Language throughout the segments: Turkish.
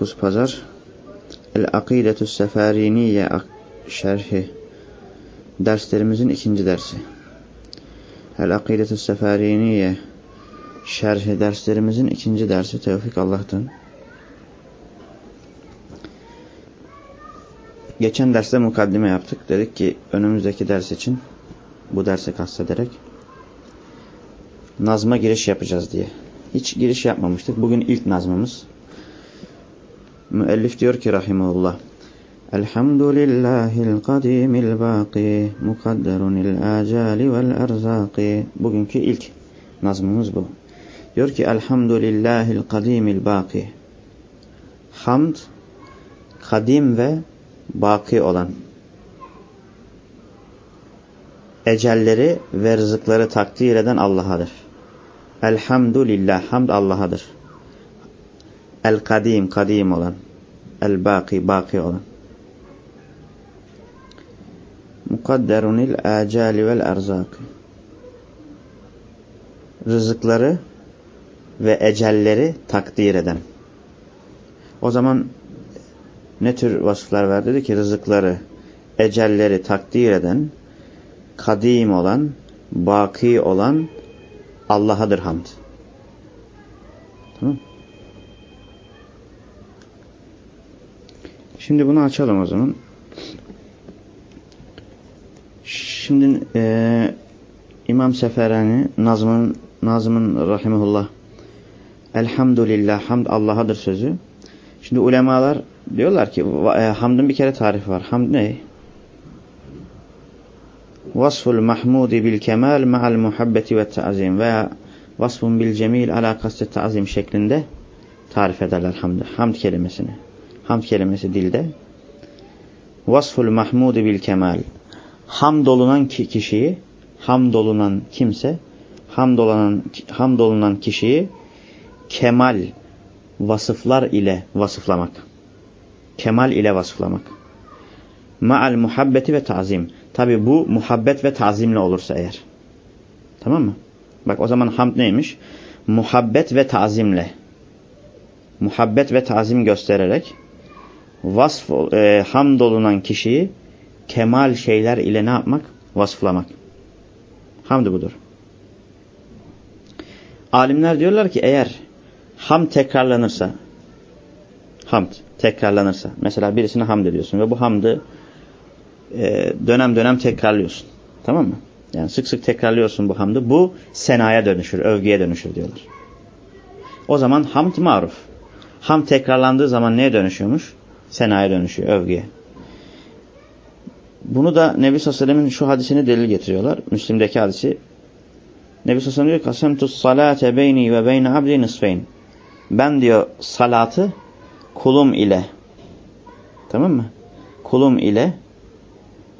19 Pazar El-Akidetü Seferiniye Şerhi Derslerimizin ikinci dersi El-Akidetü Seferiniye Şerhi derslerimizin ikinci dersi Tevfik Allah'tan Geçen derste mukaddime yaptık. Dedik ki önümüzdeki ders için bu derse kastederek nazma giriş yapacağız diye. Hiç giriş yapmamıştık. Bugün ilk nazmımız. Müellif diyor ki rahimullah. Elhamdülillahil kadimil baki mukadderunil acali vel erzaki. Bugünkü ilk nazmımız bu. Diyor ki Elhamdülillahil kadimil baki. Hamd kadim ve baki olan ecelleri ve rızıkları takdir eden Allah'adır. Elhamdülillah, hamd Allah'adır. El-kadim, kadim olan. El-baki, baki olan. Mukadderunil acali vel erzaki. Rızıkları ve ecelleri takdir eden. O zaman ne tür vasıflar var dedi ki rızıkları, ecelleri takdir eden, kadim olan, baki olan Allah'adır hamd. Tamam Şimdi bunu açalım o zaman. Şimdi e, İmam Seferani Nazım'ın Nazım'ın rahimullah Elhamdülillah hamd Allah'adır sözü. Şimdi ulemalar diyorlar ki e, hamdın bir kere tarifi var. Hamd ne? Vasful mahmudi bil kemal ma'al muhabbeti ve ta'zim veya vasfun bil cemil ala kasti ta'zim şeklinde tarif ederler hamd, hamd kelimesini. Hamd kelimesi dilde. Vasful mahmudi bil kemal. Hamdolunan kişiyi, hamdolunan kimse, hamdolunan, hamdolunan kişiyi kemal vasıflar ile vasıflamak. Kemal ile vasıflamak. Ma'al muhabbeti ve ta'zim. Tabi bu muhabbet ve tazimle olursa eğer. Tamam mı? Bak o zaman hamd neymiş? Muhabbet ve tazimle. Muhabbet ve tazim göstererek vasf, e, hamd olunan kişiyi kemal şeyler ile ne yapmak? Vasıflamak. Hamd budur. Alimler diyorlar ki eğer ham tekrarlanırsa hamd tekrarlanırsa mesela birisine hamd ediyorsun ve bu hamdı e, dönem dönem tekrarlıyorsun. Tamam mı? Yani sık sık tekrarlıyorsun bu hamdı. Bu senaya dönüşür, övgüye dönüşür diyorlar. O zaman hamd maruf. Ham tekrarlandığı zaman neye dönüşüyormuş? Senaya dönüşüyor, övgüye. Bunu da Nebi Sassalem'in şu hadisini delil getiriyorlar. Müslim'deki hadisi. Nebi Sassalem diyor Kasemtus salate beyni ve beyne abdi nisfeyn. Ben diyor salatı kulum ile tamam mı? Kulum ile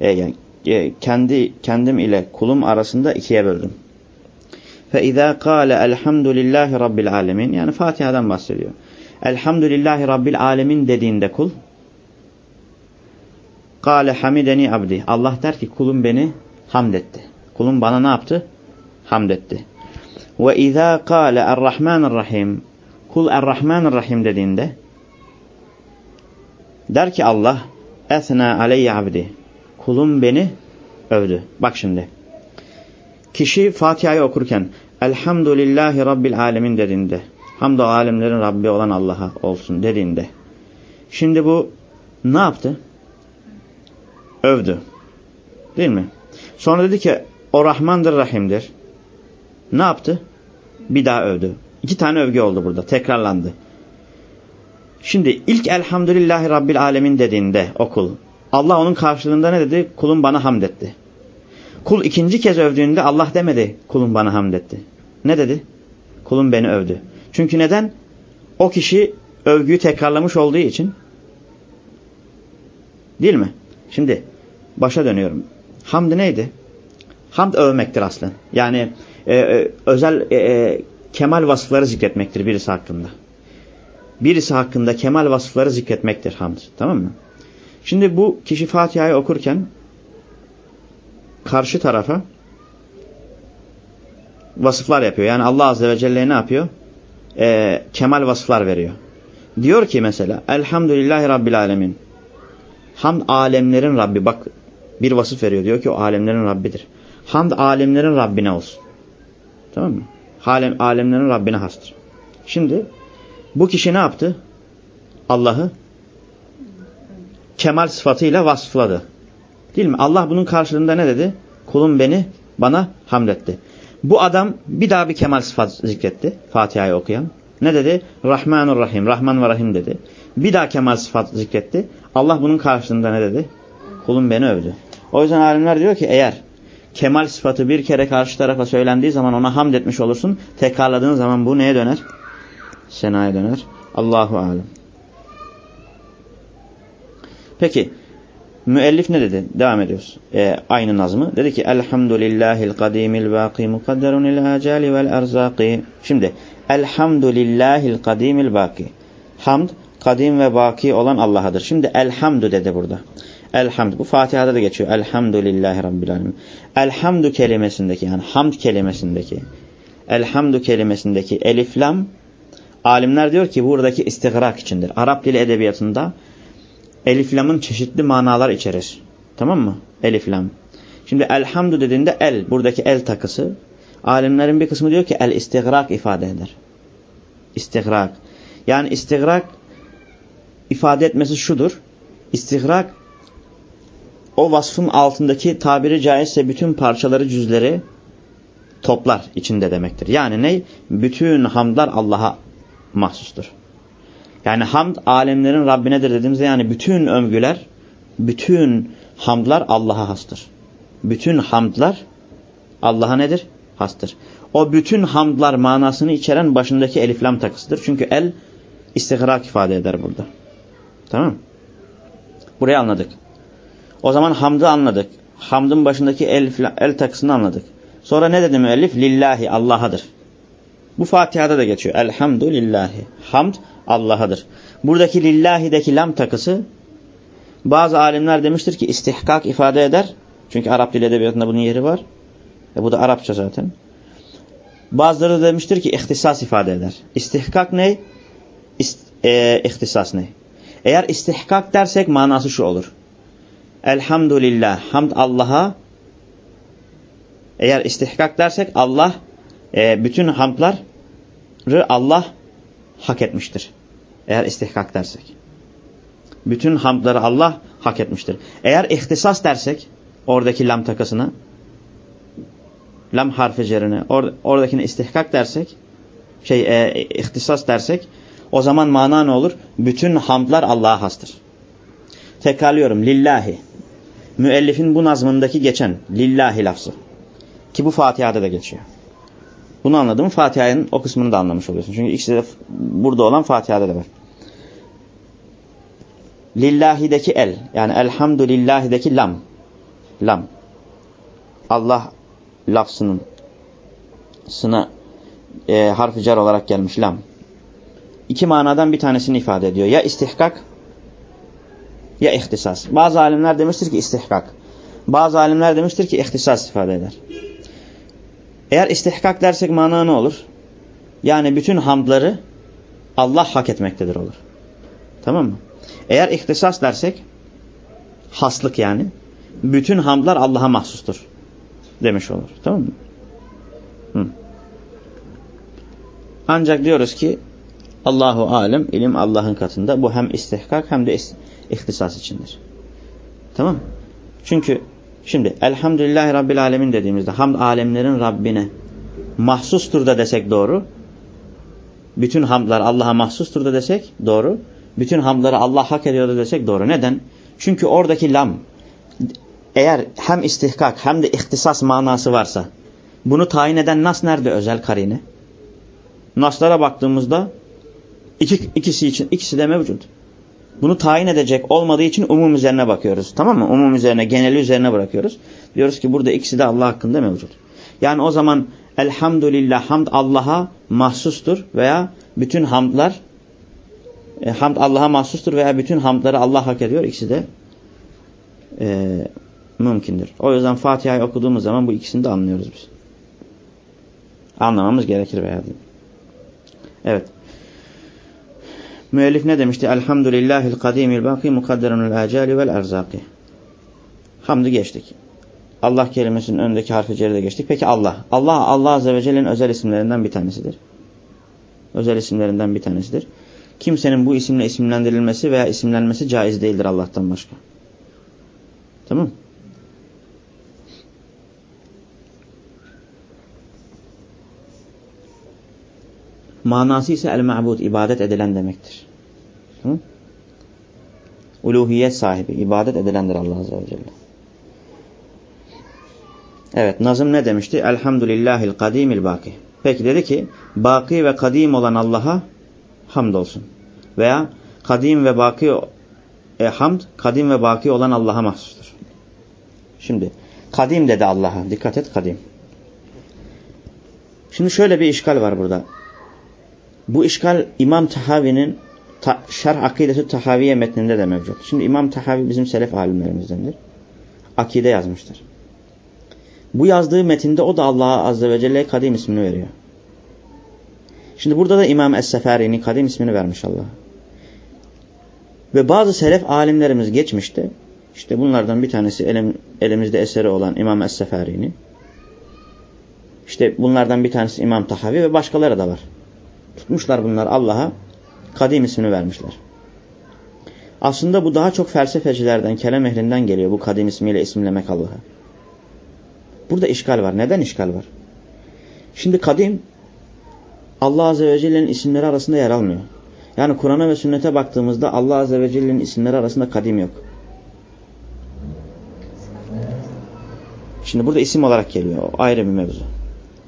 e, yani e, kendi kendim ile kulum arasında ikiye böldüm. Fe izâ kâle elhamdülillahi rabbil alemin yani Fatiha'dan bahsediyor. Elhamdülillahi rabbil alemin dediğinde kul kâle hamideni abdi. Allah der ki kulum beni hamd etti. Kulum bana ne yaptı? Hamd etti. Ve izâ kâle errahmanirrahim kul errahmanirrahim dediğinde der ki Allah esna aleyye abdi kulum beni övdü. Bak şimdi. Kişi Fatiha'yı okurken Elhamdülillahi Rabbil Alemin dediğinde hamdü alemlerin Rabbi olan Allah'a olsun dediğinde şimdi bu ne yaptı? Övdü. Değil mi? Sonra dedi ki o Rahmandır Rahim'dir. Ne yaptı? Bir daha övdü. İki tane övgü oldu burada. Tekrarlandı. Şimdi ilk Elhamdülillahi Rabbil Alemin dediğinde okul Allah onun karşılığında ne dedi? Kulum bana hamd etti. Kul ikinci kez övdüğünde Allah demedi kulum bana hamd etti. Ne dedi? Kulum beni övdü. Çünkü neden? O kişi övgüyü tekrarlamış olduğu için. Değil mi? Şimdi başa dönüyorum. Hamd neydi? Hamd övmektir aslında. Yani e, e, özel e, e, kemal vasıfları zikretmektir birisi hakkında. Birisi hakkında kemal vasıfları zikretmektir hamd. Tamam mı? Şimdi bu kişi Fatiha'yı okurken karşı tarafa vasıflar yapıyor. Yani Allah Azze ve Celle ne yapıyor? Ee, kemal vasıflar veriyor. Diyor ki mesela Elhamdülillahi Rabbil Alemin. Hamd alemlerin Rabbi. Bak bir vasıf veriyor. Diyor ki o alemlerin Rabbidir. Hamd alemlerin Rabbine olsun. Tamam mı? Alem, alemlerin Rabbine hastır. Şimdi bu kişi ne yaptı? Allah'ı kemal sıfatıyla vasıfladı. Değil mi? Allah bunun karşılığında ne dedi? Kulum beni bana hamletti. Bu adam bir daha bir kemal sıfat zikretti. Fatiha'yı okuyan. Ne dedi? Rahmanur Rahim. Rahman ve Rahim dedi. Bir daha kemal sıfat zikretti. Allah bunun karşılığında ne dedi? Kulum beni övdü. O yüzden alimler diyor ki eğer kemal sıfatı bir kere karşı tarafa söylendiği zaman ona hamd etmiş olursun. Tekrarladığın zaman bu neye döner? Senaya döner. Allahu alem. Peki müellif ne dedi? Devam ediyoruz. Ee, aynı nazmı. Dedi ki Elhamdülillahil kadimil baki mukadderun il acali vel erzaki. Şimdi Elhamdülillahil kadimil baki. Hamd kadim ve baki olan Allah'adır. Şimdi elhamdü dedi burada. Elhamd. Bu Fatiha'da da geçiyor. Elhamdülillahi Rabbil Alemin. Elhamdü kelimesindeki yani hamd kelimesindeki elhamdü kelimesindeki eliflam alimler diyor ki buradaki istigrak içindir. Arap dili edebiyatında eliflamın çeşitli manalar içerir. Tamam mı? Eliflam. Şimdi elhamdü dediğinde el, buradaki el takısı. Alimlerin bir kısmı diyor ki el istigrak ifade eder. İstigrak. Yani istigrak ifade etmesi şudur. İstigrak o vasfın altındaki tabiri caizse bütün parçaları cüzleri toplar içinde demektir. Yani ne? Bütün hamdlar Allah'a mahsustur. Yani hamd alemlerin Rabbinedir dediğimizde yani bütün övgüler, bütün hamdlar Allah'a hastır. Bütün hamdlar Allah'a nedir? Hastır. O bütün hamdlar manasını içeren başındaki eliflam takısıdır. Çünkü el istihrak ifade eder burada. Tamam Burayı anladık. O zaman hamdı anladık. Hamdın başındaki el, el takısını anladık. Sonra ne dedi müellif? Lillahi Allah'adır. Bu Fatiha'da da geçiyor. Elhamdülillahi. Hamd Allah'adır. Buradaki lillahi'deki lam takısı bazı alimler demiştir ki istihkak ifade eder. Çünkü Arap dil edebiyatında bunun yeri var. E bu da Arapça zaten. Bazıları demiştir ki ihtisas ifade eder. İstihkak ne? İst, e, ihtisas ne? Eğer istihkak dersek manası şu olur. Elhamdülillah. Hamd Allah'a. Eğer istihkak dersek Allah e, bütün hamdları Allah hak etmiştir. Eğer istihkak dersek. Bütün hamdları Allah hak etmiştir. Eğer ihtisas dersek oradaki lam takasına lam harfi cerine or, oradakine istihkak dersek şey e, ihtisas dersek o zaman mana ne olur? Bütün hamdlar Allah'a hastır. Tekrarlıyorum. Lillahi. Müellifin bu nazmındaki geçen lillahi lafzı. Ki bu Fatiha'da da geçiyor. Bunu anladım. Fatiha'nın o kısmını da anlamış oluyorsun. Çünkü ikisi de burada olan Fatiha'da da var. Lillahi'deki el. Yani elhamdülillahi'deki lam. Lam. Allah lafzının sına e, harfi car olarak gelmiş lam. İki manadan bir tanesini ifade ediyor. Ya istihkak ya ihtisas. Bazı alimler demiştir ki istihkak. Bazı alimler demiştir ki ihtisas ifade eder. Eğer istihkak dersek mana ne olur? Yani bütün hamdları Allah hak etmektedir olur. Tamam mı? Eğer ihtisas dersek haslık yani bütün hamdlar Allah'a mahsustur demiş olur. Tamam mı? Hı. Ancak diyoruz ki Allahu alem ilim Allah'ın katında. Bu hem istihkak hem de ihtisas içindir. Tamam Çünkü şimdi elhamdülillahi rabbil alemin dediğimizde hamd alemlerin Rabbine mahsustur da desek doğru. Bütün hamdlar Allah'a mahsustur da desek doğru. Bütün hamdları Allah hak ediyor da desek doğru. Neden? Çünkü oradaki lam eğer hem istihkak hem de ihtisas manası varsa bunu tayin eden nas nerede özel karine? Naslara baktığımızda iki, ikisi için ikisi de mevcut. Bunu tayin edecek olmadığı için umum üzerine bakıyoruz. Tamam mı? Umum üzerine, geneli üzerine bırakıyoruz. Diyoruz ki burada ikisi de Allah hakkında mevcut. Yani o zaman elhamdülillah hamd Allah'a mahsustur veya bütün hamdlar e, hamd Allah'a mahsustur veya bütün hamdları Allah hak ediyor. İkisi de e, mümkündür. O yüzden Fatiha'yı okuduğumuz zaman bu ikisini de anlıyoruz biz. Anlamamız gerekir veya değil. Evet. Müellif ne demişti? Elhamdülillahil kadimil baki mukadderunul acali vel erzaki. Hamdı geçtik. Allah kelimesinin önündeki harfi ceride geçtik. Peki Allah. Allah, Allah Azze ve Celle'nin özel isimlerinden bir tanesidir. Özel isimlerinden bir tanesidir. Kimsenin bu isimle isimlendirilmesi veya isimlenmesi caiz değildir Allah'tan başka. Tamam Manası ise el-ma'bud, ibadet edilen demektir. Hı? Uluhiyet sahibi, ibadet edilendir Allah Azze ve Celle. Evet, Nazım ne demişti? Elhamdülillahil kadimil baki. Peki dedi ki, baki ve kadim olan Allah'a hamdolsun. Veya kadim ve baki e, hamd, kadim ve baki olan Allah'a mahsustur. Şimdi, kadim dedi Allah'a. Dikkat et, kadim. Şimdi şöyle bir işgal var burada. Bu işgal İmam Tahavi'nin ta, Şerh Akidesi Tahaviye metninde de mevcut. Şimdi İmam Tahavi bizim selef alimlerimizdendir. Akide yazmıştır. Bu yazdığı metinde o da Allah'a Azze ve Celle'ye kadim ismini veriyor. Şimdi burada da İmam Es-Seferi'nin kadim ismini vermiş Allah. Ve bazı selef alimlerimiz geçmişte, işte bunlardan bir tanesi elim, elimizde eseri olan İmam Es-Seferi'nin, işte bunlardan bir tanesi İmam Tahavi ve başkaları da var. Tutmuşlar bunlar Allah'a kadim ismini vermişler. Aslında bu daha çok felsefecilerden, kelam ehlinden geliyor bu kadim ismiyle isimlemek Allah'a. Burada işgal var. Neden işgal var? Şimdi kadim Allah Azze ve Celle'nin isimleri arasında yer almıyor. Yani Kur'an'a ve sünnete baktığımızda Allah Azze ve Celle'nin isimleri arasında kadim yok. Şimdi burada isim olarak geliyor. O ayrı bir mevzu.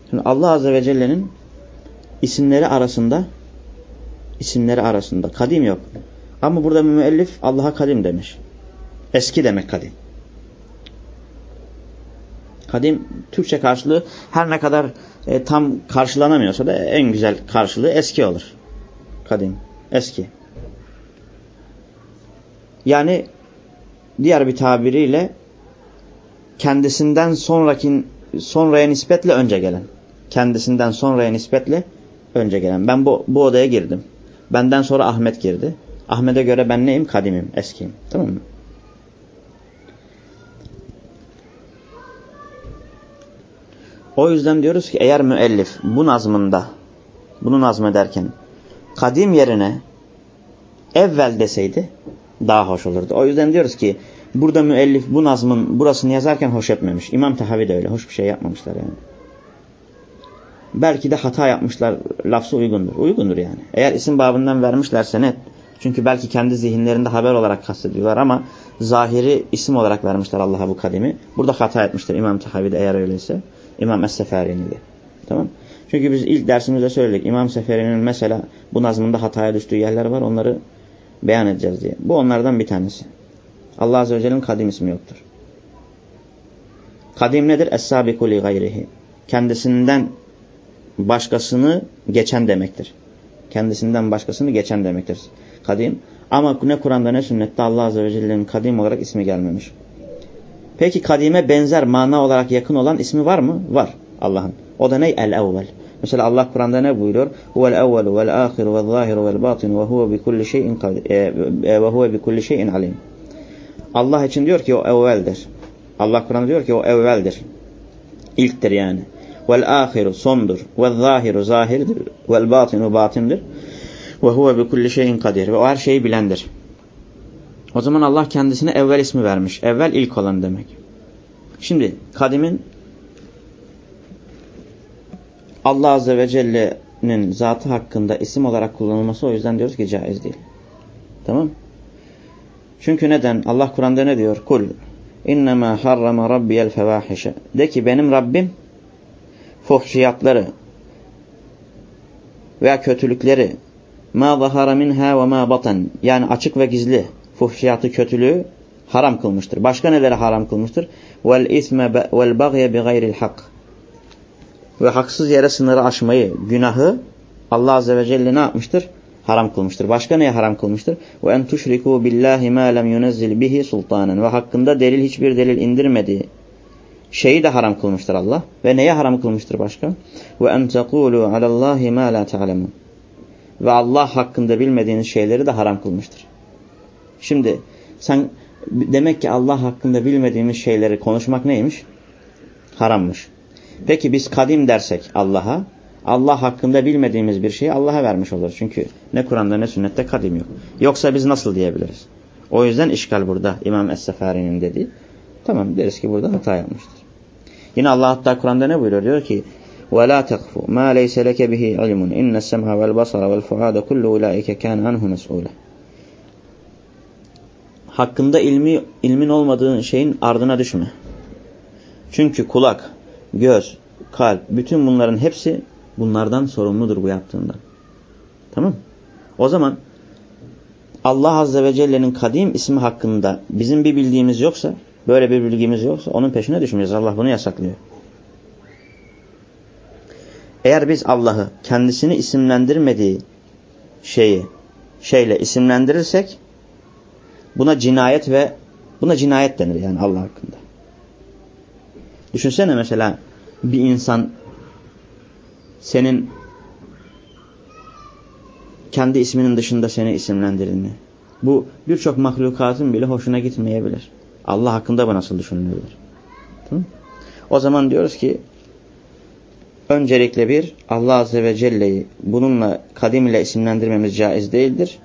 Şimdi Allah Azze ve Celle'nin isimleri arasında isimleri arasında kadim yok. Ama burada müellif Allah'a kadim demiş. Eski demek kadim. Kadim Türkçe karşılığı her ne kadar e, tam karşılanamıyorsa da en güzel karşılığı eski olur. Kadim. Eski. Yani diğer bir tabiriyle kendisinden sonraki sonraya nispetle önce gelen. Kendisinden sonraya nispetle önce gelen. Ben bu, bu odaya girdim. Benden sonra Ahmet girdi. Ahmet'e göre ben neyim? Kadimim, eskiyim. Tamam mı? O yüzden diyoruz ki eğer müellif bu nazmında bunu nazmederken kadim yerine evvel deseydi daha hoş olurdu. O yüzden diyoruz ki burada müellif bu nazmın burasını yazarken hoş etmemiş. İmam Tahavi de öyle. Hoş bir şey yapmamışlar yani. Belki de hata yapmışlar. Lafzı uygundur. Uygundur yani. Eğer isim babından vermişlerse net. Çünkü belki kendi zihinlerinde haber olarak kastediyorlar ama zahiri isim olarak vermişler Allah'a bu kadimi. Burada hata etmişler İmam Tahavi de eğer öyleyse. İmam Es-Seferi'ni de. Tamam Çünkü biz ilk dersimizde söyledik. İmam Seferi'nin mesela bu nazmında hataya düştüğü yerler var. Onları beyan edeceğiz diye. Bu onlardan bir tanesi. Allah Azze ve Celle'nin kadim ismi yoktur. Kadim nedir? Es-sabiku gayrihi. Kendisinden başkasını geçen demektir. Kendisinden başkasını geçen demektir. Kadim. Ama ne Kur'an'da ne sünnette Allah Azze ve Celle'nin kadim olarak ismi gelmemiş. Peki kadime benzer mana olarak yakın olan ismi var mı? Var Allah'ın. O da ne? El-evvel. Mesela Allah Kur'an'da ne buyuruyor? Huvel evvelu vel ahiru vel zahiru vel batinu ve huve bi kulli şeyin e, e, ve huve bi kulli şeyin alim. Allah için diyor ki o evveldir. Allah Kur'an'da diyor ki o evveldir. İlktir yani. Vel ahiru sondur. Vel zahiru zahirdir. Vel batinu batindir. Ve huve bi kulli şeyin kadir. Ve o her şeyi bilendir. O zaman Allah kendisine evvel ismi vermiş. Evvel ilk olan demek. Şimdi kadimin Allah Azze ve Celle'nin zatı hakkında isim olarak kullanılması o yüzden diyoruz ki caiz değil. Tamam Çünkü neden? Allah Kur'an'da ne diyor? Kul innema harrama rabbiyel fevahişe. De ki benim Rabbim fuhşiyatları veya kötülükleri ma zahara minha ve ma batan yani açık ve gizli fuhşiyatı kötülüğü haram kılmıştır. Başka neleri haram kılmıştır? Vel isme vel bagye bi gayril hak. Ve haksız yere sınırı aşmayı, günahı Allah azze ve celle ne yapmıştır? Haram kılmıştır. Başka neye haram kılmıştır? Ve en tuşriku billahi ma lem yunezzil bihi sultanen. Ve hakkında delil hiçbir delil indirmediği şeyi de haram kılmıştır Allah. Ve neye haram kılmıştır başka? Ve en tekulu alallahi ma la ta'lemun. ve Allah hakkında bilmediğiniz şeyleri de haram kılmıştır. Şimdi sen demek ki Allah hakkında bilmediğimiz şeyleri konuşmak neymiş? Harammış. Peki biz kadim dersek Allah'a Allah hakkında bilmediğimiz bir şeyi Allah'a vermiş oluruz. Çünkü ne Kur'an'da ne sünnette kadim yok. Yoksa biz nasıl diyebiliriz? O yüzden işgal burada İmam Es-Sefari'nin dediği. Tamam deriz ki burada hata yapmıştır. Yine Allah hatta Kur'an'da ne buyuruyor? Diyor ki وَلَا تَقْفُ مَا لَيْسَ لَكَ بِهِ عِلْمٌ اِنَّ السَّمْعَ وَالْبَصَرَ وَالْفُعَادَ كُلُّ اُولَٰئِكَ كَانَ عَنْهُ مَسْئُولًا Hakkında ilmi, ilmin olmadığın şeyin ardına düşme. Çünkü kulak, göz, kalp, bütün bunların hepsi bunlardan sorumludur bu yaptığından. Tamam O zaman Allah Azze ve Celle'nin kadim ismi hakkında bizim bir bildiğimiz yoksa, böyle bir bilgimiz yoksa onun peşine düşmeyeceğiz. Allah bunu yasaklıyor. Eğer biz Allah'ı kendisini isimlendirmediği şeyi şeyle isimlendirirsek buna cinayet ve buna cinayet denir yani Allah hakkında. Düşünsene mesela bir insan senin kendi isminin dışında seni isimlendirini. Bu birçok mahlukatın bile hoşuna gitmeyebilir. Allah hakkında bu nasıl? Tamam? O zaman diyoruz ki öncelikle bir Allah Azze ve Celle'yi bununla kadim ile isimlendirmemiz caiz değildir.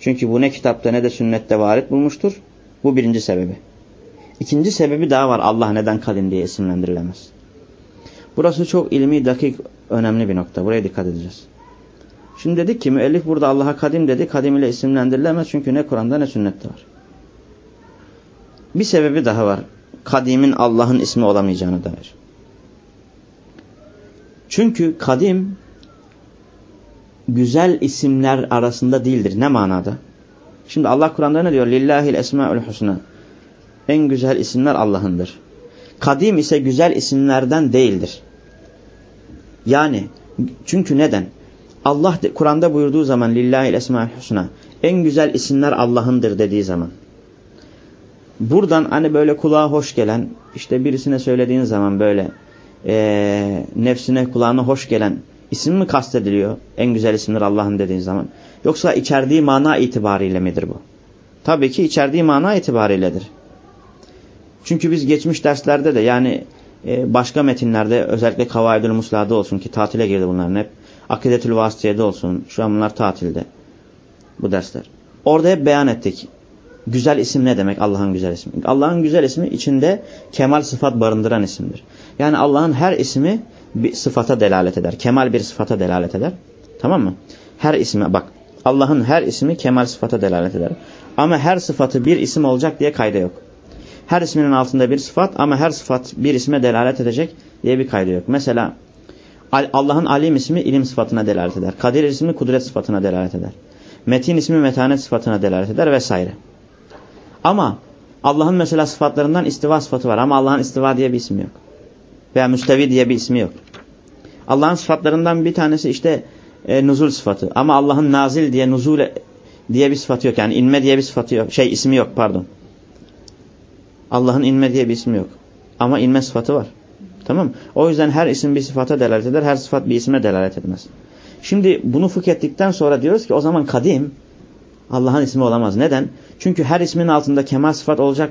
Çünkü bu ne kitapta ne de sünnette varit bulmuştur. Bu birinci sebebi. İkinci sebebi daha var Allah neden kadim diye isimlendirilemez. Burası çok ilmi, dakik, önemli bir nokta. Buraya dikkat edeceğiz. Şimdi dedik ki müellif burada Allah'a kadim dedi. Kadim ile isimlendirilemez çünkü ne Kur'an'da ne sünnette var. Bir sebebi daha var. Kadimin Allah'ın ismi olamayacağını dair. Çünkü kadim güzel isimler arasında değildir. Ne manada? Şimdi Allah Kur'an'da ne diyor? Lillahil esmaül husna. En güzel isimler Allah'ındır. Kadim ise güzel isimlerden değildir. Yani çünkü neden? Allah Kur'an'da buyurduğu zaman Lillahil esmaül husna. En güzel isimler Allah'ındır dediği zaman. Buradan hani böyle kulağa hoş gelen işte birisine söylediğin zaman böyle e, nefsine kulağına hoş gelen isim mi kastediliyor? En güzel isimler Allah'ın dediğin zaman. Yoksa içerdiği mana itibariyle midir bu? Tabii ki içerdiği mana itibariyledir. Çünkü biz geçmiş derslerde de yani e, başka metinlerde özellikle Kavaidül Musla'da olsun ki tatile girdi bunların hep. Akidetül Vasıtiye'de olsun. Şu an bunlar tatilde. Bu dersler. Orada hep beyan ettik. Güzel isim ne demek Allah'ın güzel ismi? Allah'ın güzel ismi içinde kemal sıfat barındıran isimdir. Yani Allah'ın her ismi bir sıfata delalet eder. Kemal bir sıfata delalet eder. Tamam mı? Her isme bak. Allah'ın her ismi kemal sıfata delalet eder. Ama her sıfatı bir isim olacak diye kayda yok. Her isminin altında bir sıfat ama her sıfat bir isme delalet edecek diye bir kayda yok. Mesela Allah'ın alim ismi ilim sıfatına delalet eder. Kadir ismi kudret sıfatına delalet eder. Metin ismi metanet sıfatına delalet eder vesaire. Ama Allah'ın mesela sıfatlarından istiva sıfatı var ama Allah'ın istiva diye bir ismi yok. Veya müstevi diye bir ismi yok. Allah'ın sıfatlarından bir tanesi işte e, nuzul sıfatı. Ama Allah'ın nazil diye nuzul diye bir sıfatı yok. Yani inme diye bir sıfatı yok. Şey ismi yok pardon. Allah'ın inme diye bir ismi yok. Ama inme sıfatı var. Tamam O yüzden her isim bir sıfata delalet eder. Her sıfat bir isme delalet etmez. Şimdi bunu fıkh ettikten sonra diyoruz ki o zaman kadim Allah'ın ismi olamaz. Neden? Çünkü her ismin altında kemal sıfat olacak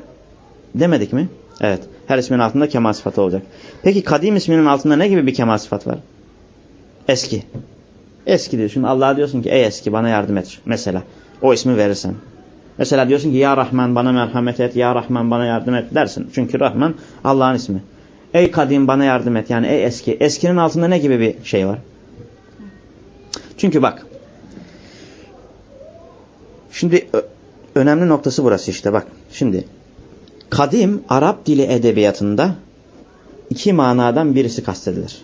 demedik mi? Evet. Her ismin altında kemal sıfatı olacak. Peki kadim isminin altında ne gibi bir kemal sıfat var? Eski. Eski diyorsun. Allah'a diyorsun ki ey eski bana yardım et. Mesela o ismi verirsen. Mesela diyorsun ki ya Rahman bana merhamet et. Ya Rahman bana yardım et dersin. Çünkü Rahman Allah'ın ismi. Ey kadim bana yardım et. Yani ey eski. Eskinin altında ne gibi bir şey var? Çünkü bak. Şimdi önemli noktası burası işte bak. Şimdi kadim Arap dili edebiyatında iki manadan birisi kastedilir.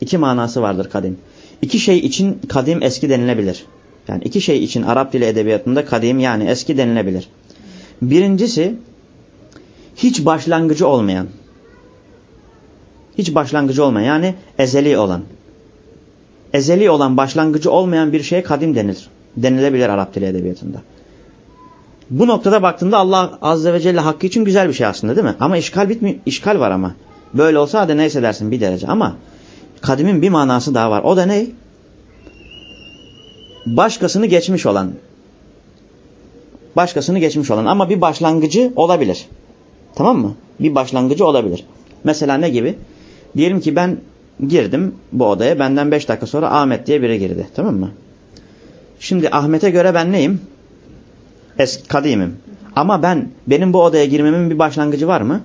İki manası vardır kadim. İki şey için kadim eski denilebilir. Yani iki şey için Arap dili edebiyatında kadim yani eski denilebilir. Birincisi hiç başlangıcı olmayan. Hiç başlangıcı olmayan yani ezeli olan. Ezeli olan başlangıcı olmayan bir şeye kadim denir. Denilebilir Arap dili edebiyatında. Bu noktada baktığında Allah Azze ve Celle hakkı için güzel bir şey aslında değil mi? Ama işgal bitmiyor. İşgal var ama. Böyle olsa hadi neyse dersin bir derece ama kadimin bir manası daha var. O da ne? başkasını geçmiş olan başkasını geçmiş olan ama bir başlangıcı olabilir. Tamam mı? Bir başlangıcı olabilir. Mesela ne gibi? Diyelim ki ben girdim bu odaya. Benden 5 dakika sonra Ahmet diye biri girdi. Tamam mı? Şimdi Ahmet'e göre ben neyim? Es kadimim. Ama ben benim bu odaya girmemin bir başlangıcı var mı?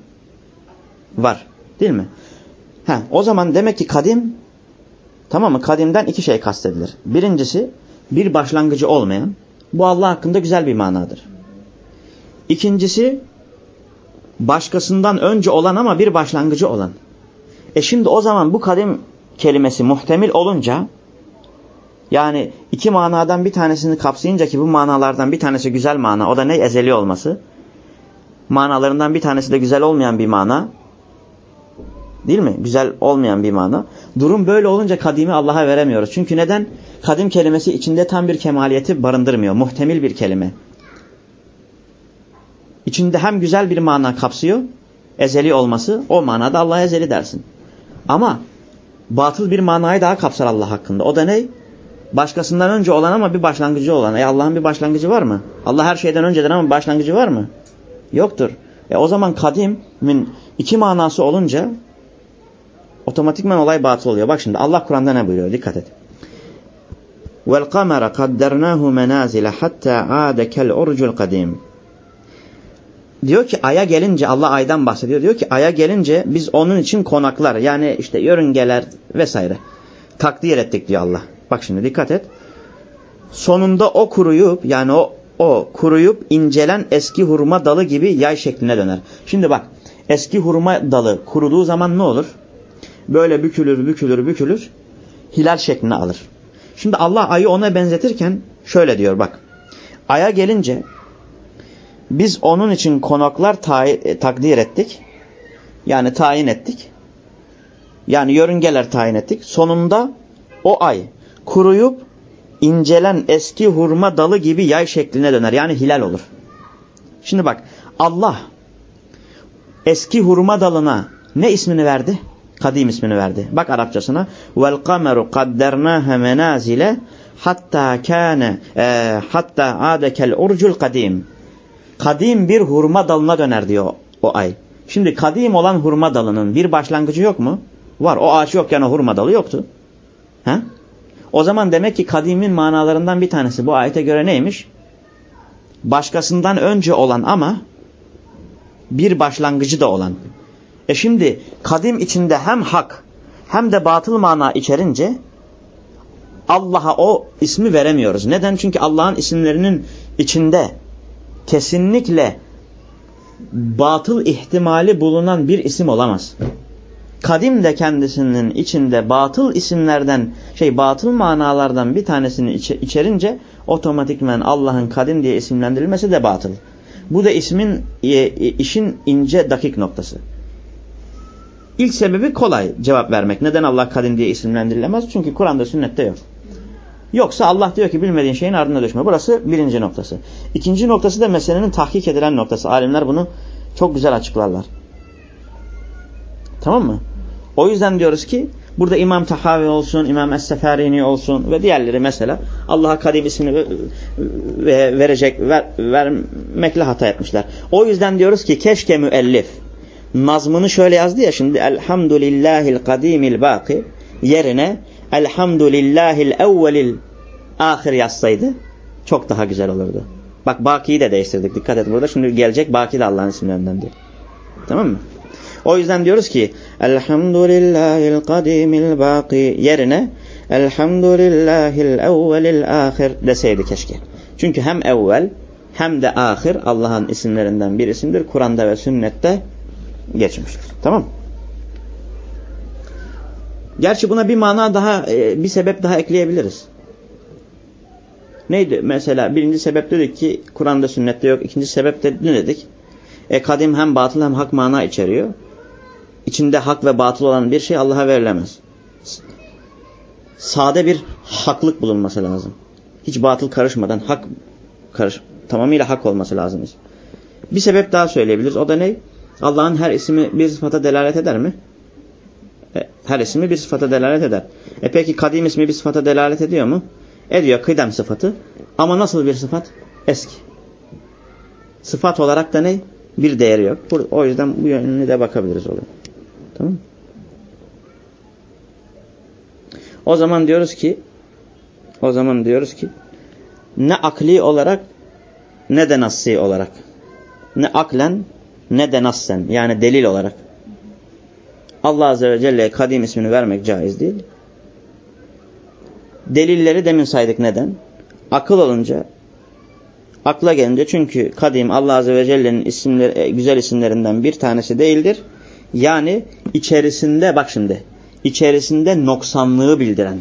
Var. Değil mi? Ha, o zaman demek ki kadim tamam mı? Kadimden iki şey kastedilir. Birincisi bir başlangıcı olmayan bu Allah hakkında güzel bir manadır. İkincisi başkasından önce olan ama bir başlangıcı olan. E şimdi o zaman bu kadim kelimesi muhtemil olunca yani iki manadan bir tanesini kapsayınca ki bu manalardan bir tanesi güzel mana o da ne ezeli olması. Manalarından bir tanesi de güzel olmayan bir mana. Değil mi? Güzel olmayan bir mana. Durum böyle olunca kadimi Allah'a veremiyoruz. Çünkü neden? Kadim kelimesi içinde tam bir kemaliyeti barındırmıyor. Muhtemil bir kelime. İçinde hem güzel bir mana kapsıyor, ezeli olması, o manada Allah'a ezeli dersin. Ama batıl bir manayı daha kapsar Allah hakkında. O da ne? Başkasından önce olan ama bir başlangıcı olan. E Allah'ın bir başlangıcı var mı? Allah her şeyden önceden ama bir başlangıcı var mı? Yoktur. E o zaman kadimin iki manası olunca otomatikman olay batıl oluyor. Bak şimdi Allah Kur'an'da ne buyuruyor? Dikkat et. وَالْقَمَرَ قَدَّرْنَاهُ مَنَازِلَ حَتَّى عَادَ كَالْعُرْجُ الْقَدِيمِ Diyor ki aya gelince Allah aydan bahsediyor. Diyor ki aya gelince biz onun için konaklar yani işte yörüngeler vesaire takdir ettik diyor Allah. Bak şimdi dikkat et. Sonunda o kuruyup yani o o kuruyup incelen eski hurma dalı gibi yay şekline döner. Şimdi bak eski hurma dalı kuruduğu zaman ne olur? Böyle bükülür bükülür bükülür hilal şeklini alır. Şimdi Allah ayı ona benzetirken şöyle diyor bak. Aya gelince biz onun için konaklar e, takdir ettik. Yani tayin ettik. Yani yörüngeler tayin ettik. Sonunda o ay kuruyup incelen eski hurma dalı gibi yay şekline döner. Yani hilal olur. Şimdi bak Allah eski hurma dalına ne ismini verdi? Kadim ismini verdi. Bak Arapçasına. Vel kameru kaddernâhe menazile hatta kâne e, hatta âdekel urcul kadim. Kadim bir hurma dalına döner diyor o ay. Şimdi kadim olan hurma dalının bir başlangıcı yok mu? Var. O ağaç yokken o hurma dalı yoktu. He? O zaman demek ki kadimin manalarından bir tanesi bu ayete göre neymiş? Başkasından önce olan ama bir başlangıcı da olan. E şimdi kadim içinde hem hak hem de batıl mana içerince Allah'a o ismi veremiyoruz. Neden? Çünkü Allah'ın isimlerinin içinde kesinlikle batıl ihtimali bulunan bir isim olamaz. Kadim de kendisinin içinde batıl isimlerden, şey batıl manalardan bir tanesini içerince otomatikmen Allah'ın kadim diye isimlendirilmesi de batıl. Bu da ismin e, işin ince dakik noktası. İlk sebebi kolay cevap vermek. Neden Allah kadim diye isimlendirilemez? Çünkü Kur'an'da sünnette yok. Yoksa Allah diyor ki bilmediğin şeyin ardına düşme. Burası birinci noktası. İkinci noktası da meselenin tahkik edilen noktası. Alimler bunu çok güzel açıklarlar. Tamam mı? O yüzden diyoruz ki burada İmam Tahavi olsun, İmam Es-Seferini olsun ve diğerleri mesela Allah'a kadim ismini verecek, ver, vermekle hata etmişler. O yüzden diyoruz ki keşke müellif nazmını şöyle yazdı ya şimdi Elhamdülillahil kadimil baki yerine Elhamdülillahil evvelil ahir yazsaydı çok daha güzel olurdu. Bak Baki'yi de değiştirdik. Dikkat et burada. Şimdi gelecek Baki de Allah'ın isimlerinden diyor. Tamam mı? O yüzden diyoruz ki Elhamdülillahil kadimil baki yerine Elhamdülillahil evvelil ahir deseydi keşke. Çünkü hem evvel hem de ahir Allah'ın isimlerinden bir isimdir. Kur'an'da ve sünnette geçmiştir. Tamam Gerçi buna bir mana daha, e, bir sebep daha ekleyebiliriz. Neydi? Mesela birinci sebep dedik ki Kur'an'da sünnette yok. İkinci sebep de ne dedik? E, kadim hem batıl hem hak mana içeriyor. İçinde hak ve batıl olan bir şey Allah'a verilemez. Sade bir haklık bulunması lazım. Hiç batıl karışmadan hak karış tamamıyla hak olması lazım. Bir sebep daha söyleyebiliriz. O da ne? Allah'ın her ismi bir sıfata delalet eder mi? E, her ismi bir sıfata delalet eder. E peki kadim ismi bir sıfata delalet ediyor mu? Ediyor kıdem sıfatı. Ama nasıl bir sıfat? Eski. Sıfat olarak da ne? Bir değeri yok. O yüzden bu yönüne de bakabiliriz oluyor. Tamam? O zaman diyoruz ki o zaman diyoruz ki ne akli olarak ne de nassi olarak ne aklen ne de nassen yani delil olarak Allah Azze ve Celle'ye kadim ismini vermek caiz değil. Delilleri demin saydık neden? Akıl olunca akla gelince çünkü kadim Allah Azze ve Celle'nin isimleri, e, güzel isimlerinden bir tanesi değildir. Yani içerisinde bak şimdi içerisinde noksanlığı bildiren.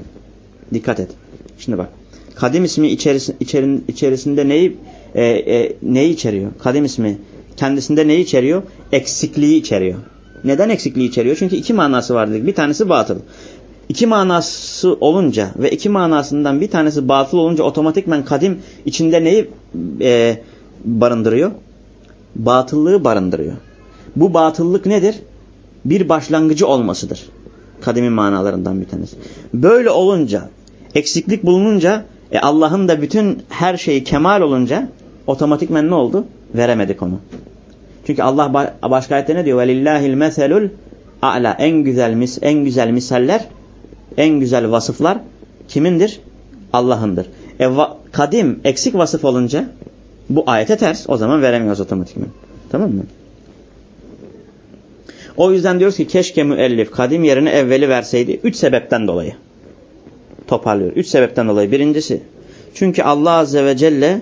Dikkat et. Şimdi bak. Kadim ismi içeris içerin, içerisinde neyi e, e, neyi içeriyor? Kadim ismi kendisinde neyi içeriyor? Eksikliği içeriyor. Neden eksikliği içeriyor? Çünkü iki manası var dedik. Bir tanesi batıl. İki manası olunca ve iki manasından bir tanesi batıl olunca otomatikmen kadim içinde neyi e, barındırıyor? Batıllığı barındırıyor. Bu batıllık nedir? Bir başlangıcı olmasıdır. Kadimin manalarından bir tanesi. Böyle olunca, eksiklik bulununca, e Allah'ın da bütün her şeyi kemal olunca otomatikmen ne oldu? Veremedik onu. Çünkü Allah başka ayette ne diyor? Velillahil meselul a'la. En güzel mis en güzel misaller, en güzel vasıflar kimindir? Allah'ındır. E, kadim eksik vasıf olunca bu ayete ters. O zaman veremiyoruz otomatikmen. Tamam mı? O yüzden diyoruz ki keşke müellif kadim yerine evveli verseydi. Üç sebepten dolayı. Toparlıyor. Üç sebepten dolayı. Birincisi. Çünkü Allah Azze ve Celle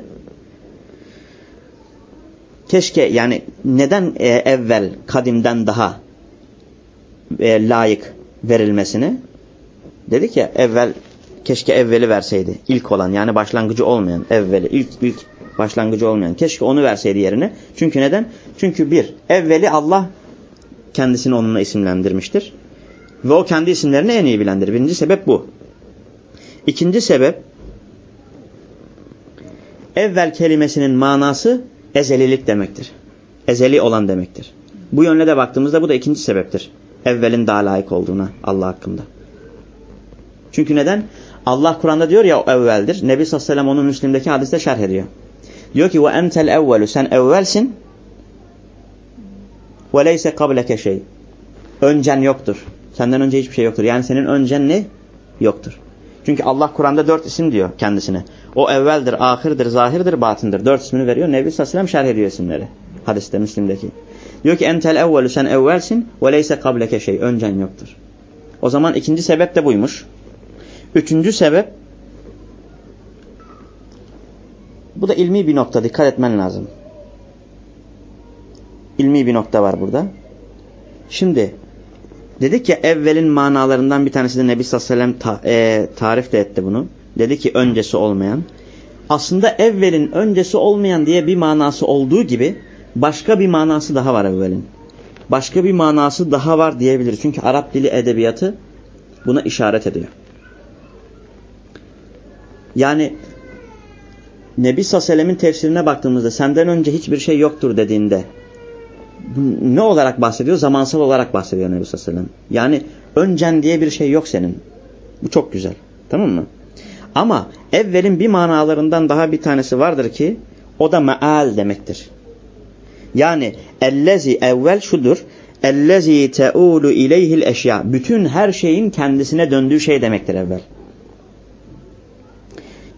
keşke yani neden e, evvel kadimden daha e, layık verilmesini dedik ya evvel keşke evveli verseydi. ilk olan yani başlangıcı olmayan evveli ilk ilk başlangıcı olmayan keşke onu verseydi yerine. Çünkü neden? Çünkü bir evveli Allah kendisini onunla isimlendirmiştir. Ve o kendi isimlerini en iyi bilendir. Birinci sebep bu. İkinci sebep evvel kelimesinin manası ezelilik demektir. Ezeli olan demektir. Bu yönle de baktığımızda bu da ikinci sebeptir. Evvelin daha layık olduğuna Allah hakkında. Çünkü neden? Allah Kur'an'da diyor ya evveldir. Nebi sallallahu aleyhi ve sellem onu Müslim'deki hadiste şerh ediyor. Diyor ki ve entel evvelu sen evvelsin leyse kableke şey. Öncen yoktur. Senden önce hiçbir şey yoktur. Yani senin öncen ne? Yoktur. Çünkü Allah Kur'an'da dört isim diyor kendisine. O evveldir, ahirdir, zahirdir, batındır. Dört ismini veriyor. Nebi Sallallahu şerh ediyor isimleri. Hadiste, Müslim'deki. Diyor ki entel evvelü sen evvelsin ve leyse kableke şey. Öncen yoktur. O zaman ikinci sebep de buymuş. Üçüncü sebep bu da ilmi bir nokta. Dikkat etmen lazım ilmi bir nokta var burada. Şimdi dedik ya evvelin manalarından bir tanesi de Nebi sallallahu aleyhi ve sellem e, tarif de etti bunu. Dedi ki öncesi olmayan. Aslında evvelin öncesi olmayan diye bir manası olduğu gibi başka bir manası daha var evvelin. Başka bir manası daha var diyebiliriz. Çünkü Arap dili edebiyatı buna işaret ediyor. Yani Nebi Sallallahu tefsirine baktığımızda senden önce hiçbir şey yoktur dediğinde ne olarak bahsediyor? Zamansal olarak bahsediyor Nebi Sallallahu Aleyhi ve Sellem. Yani öncen diye bir şey yok senin. Bu çok güzel. Tamam mı? Ama evvelin bir manalarından daha bir tanesi vardır ki o da meal demektir. Yani ellezi evvel şudur. Ellezi teulu ileyhil eşya. Bütün her şeyin kendisine döndüğü şey demektir evvel.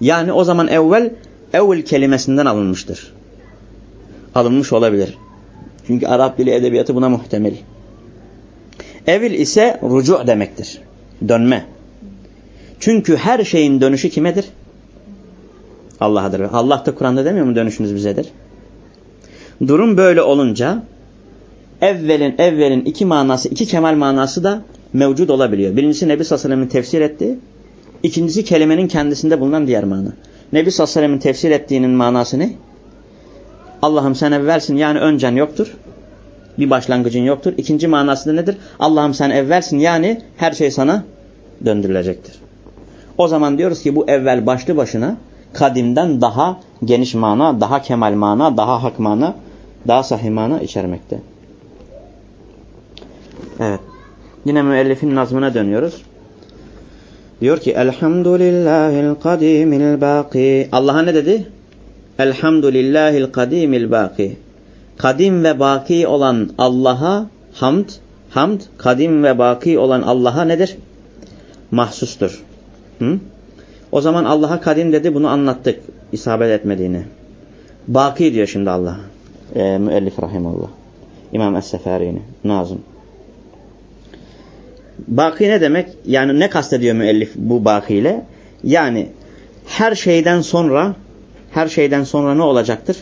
Yani o zaman evvel evvel kelimesinden alınmıştır. Alınmış olabilir. Çünkü Arap dili edebiyatı buna muhtemel. Evil ise rucu demektir. Dönme. Çünkü her şeyin dönüşü kimedir? Allah'adır. Allah da Kur'an'da demiyor mu dönüşünüz bizedir? Durum böyle olunca evvelin evvelin iki manası, iki kemal manası da mevcut olabiliyor. Birincisi Nebi sallallahu tefsir etti. İkincisi kelimenin kendisinde bulunan diğer mana. Nebi sallallahu tefsir ettiğinin manası ne? Allah'ım sen evvelsin yani öncen yoktur. Bir başlangıcın yoktur. İkinci manası da nedir? Allah'ım sen evvelsin yani her şey sana döndürülecektir. O zaman diyoruz ki bu evvel başlı başına kadimden daha geniş mana, daha kemal mana, daha hak mana, daha sahih mana içermekte. Evet. Yine müellifin nazmına dönüyoruz. Diyor ki Elhamdülillahil kadimil baki. Allah'a ne dedi? Elhamdülillahil kadimil baki. Kadim ve baki olan Allah'a hamd, hamd, kadim ve baki olan Allah'a nedir? Mahsustur. Hı? O zaman Allah'a kadim dedi bunu anlattık isabet etmediğini. Baki diyor şimdi Allah. E, müellif rahimallah. İmam Es-Seferi'ni, Nazım. Baki ne demek? Yani ne kastediyor müellif bu baki ile? Yani her şeyden sonra her şeyden sonra ne olacaktır?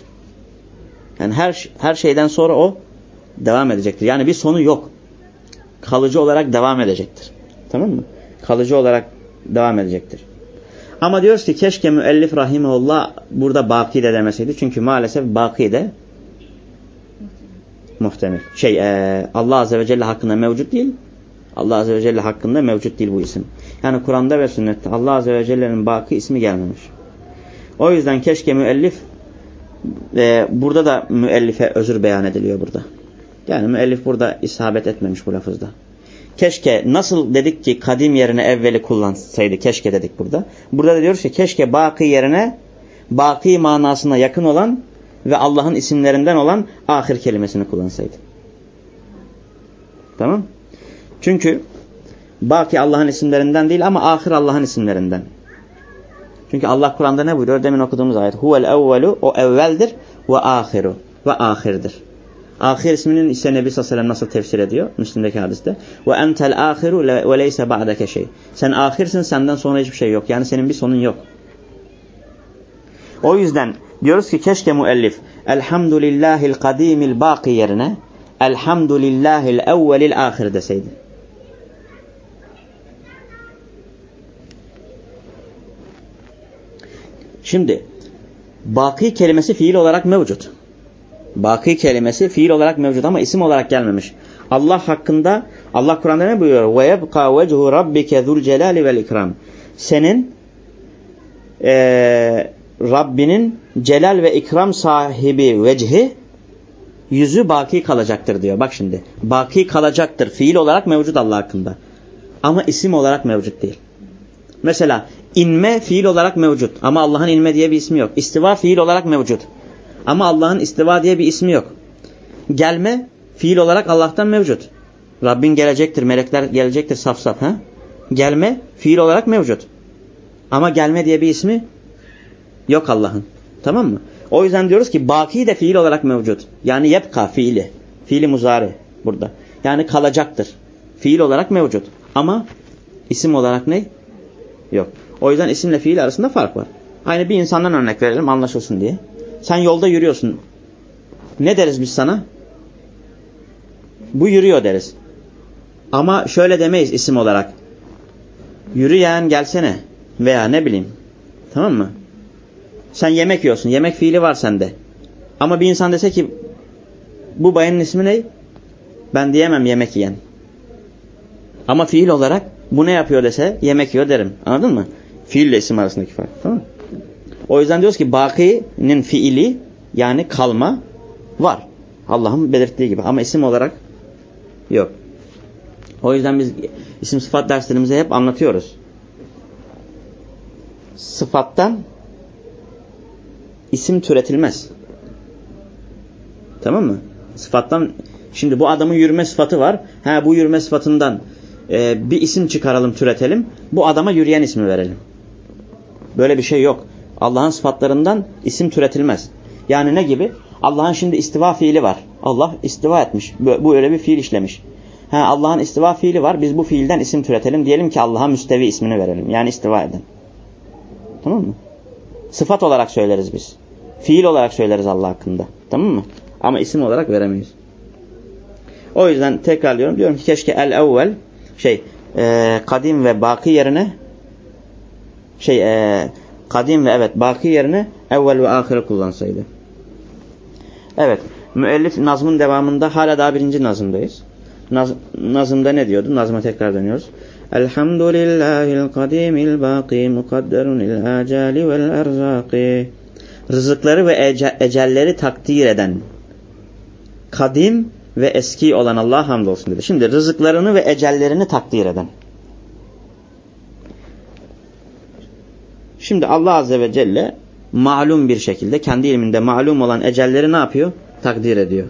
Yani her her şeyden sonra o devam edecektir. Yani bir sonu yok. Kalıcı olarak devam edecektir. Tamam mı? Kalıcı olarak devam edecektir. Ama diyoruz ki keşke müellif rahimullah burada baki de demeseydi. Çünkü maalesef baki de muhtemel. Şey e, Allah Azze ve Celle hakkında mevcut değil. Allah Azze ve Celle hakkında mevcut değil bu isim. Yani Kur'an'da ve sünnette Allah Azze ve Celle'nin baki ismi gelmemiş. O yüzden keşke müellif e, burada da müellife özür beyan ediliyor burada. Yani müellif burada isabet etmemiş bu lafızda. Keşke nasıl dedik ki kadim yerine evveli kullansaydı keşke dedik burada. Burada da diyoruz ki keşke baki yerine baki manasına yakın olan ve Allah'ın isimlerinden olan ahir kelimesini kullansaydı. Tamam? Çünkü baki Allah'ın isimlerinden değil ama ahir Allah'ın isimlerinden. Çünkü Allah Kur'an'da ne buyuruyor? Demin okuduğumuz ayet. Huvel evvelu o evveldir ve ahiru ve ahirdir. Ahir isminin ise Nebi Sallallahu nasıl tefsir ediyor? Müslim'deki hadiste. Ve entel ahiru ve leyse ba'deke şey. Sen ahirsin senden sonra hiçbir şey yok. Yani senin bir sonun yok. O yüzden diyoruz ki keşke müellif Elhamdülillahil kadimil baki yerine Elhamdülillahil evvelil ahir deseydi. Şimdi baki kelimesi fiil olarak mevcut. Baki kelimesi fiil olarak mevcut ama isim olarak gelmemiş. Allah hakkında Allah Kur'an'da ne buyuruyor? Ve yebqa vechu rabbike zul celali vel ikram. Senin e, Rabbinin celal ve ikram sahibi vecihi yüzü baki kalacaktır diyor. Bak şimdi. Baki kalacaktır. Fiil olarak mevcut Allah hakkında. Ama isim olarak mevcut değil. Mesela inme fiil olarak mevcut. Ama Allah'ın inme diye bir ismi yok. İstiva fiil olarak mevcut. Ama Allah'ın istiva diye bir ismi yok. Gelme fiil olarak Allah'tan mevcut. Rabbin gelecektir, melekler gelecektir saf saf. Ha? Gelme fiil olarak mevcut. Ama gelme diye bir ismi yok Allah'ın. Tamam mı? O yüzden diyoruz ki baki de fiil olarak mevcut. Yani yepka fiili. Fiili muzari burada. Yani kalacaktır. Fiil olarak mevcut. Ama isim olarak ne? Yok. O yüzden isimle fiil arasında fark var. Aynı bir insandan örnek verelim anlaşılsın diye. Sen yolda yürüyorsun. Ne deriz biz sana? Bu yürüyor deriz. Ama şöyle demeyiz isim olarak. Yürüyen gelsene. Veya ne bileyim. Tamam mı? Sen yemek yiyorsun. Yemek fiili var sende. Ama bir insan dese ki bu bayanın ismi ne? Ben diyemem yemek yiyen. Ama fiil olarak bu ne yapıyor dese yemek yiyor derim. Anladın mı? Fiille isim arasındaki fark. Tamam? O yüzden diyoruz ki bakinin fiili yani kalma var. Allah'ın belirttiği gibi ama isim olarak yok. O yüzden biz isim sıfat derslerimizi hep anlatıyoruz. Sıfattan isim türetilmez. Tamam mı? Sıfattan şimdi bu adamın yürüme sıfatı var. Ha bu yürüme sıfatından e, bir isim çıkaralım, türetelim. Bu adama yürüyen ismi verelim. Böyle bir şey yok. Allah'ın sıfatlarından isim türetilmez. Yani ne gibi? Allah'ın şimdi istiva fiili var. Allah istiva etmiş. Bu öyle bir fiil işlemiş. Allah'ın istiva fiili var. Biz bu fiilden isim türetelim. Diyelim ki Allah'a müstevi ismini verelim. Yani istiva eden. Tamam mı? Sıfat olarak söyleriz biz. Fiil olarak söyleriz Allah hakkında. Tamam mı? Ama isim olarak veremeyiz. O yüzden tekrarlıyorum. Diyorum ki keşke el evvel şey e, kadim ve baki yerine şey e, kadim ve evet baki yerine evvel ve ahire kullansaydı. Evet. Müellif nazmın devamında hala daha birinci nazımdayız. Naz, nazımda ne diyordu? Nazma tekrar dönüyoruz. Elhamdülillahil kadimil baki mukadderunil acali vel erzaki. Rızıkları ve ece, ecelleri takdir eden kadim ve eski olan Allah hamdolsun dedi. Şimdi rızıklarını ve ecellerini takdir eden. Şimdi Allah Azze ve Celle malum bir şekilde kendi ilminde malum olan ecelleri ne yapıyor? Takdir ediyor.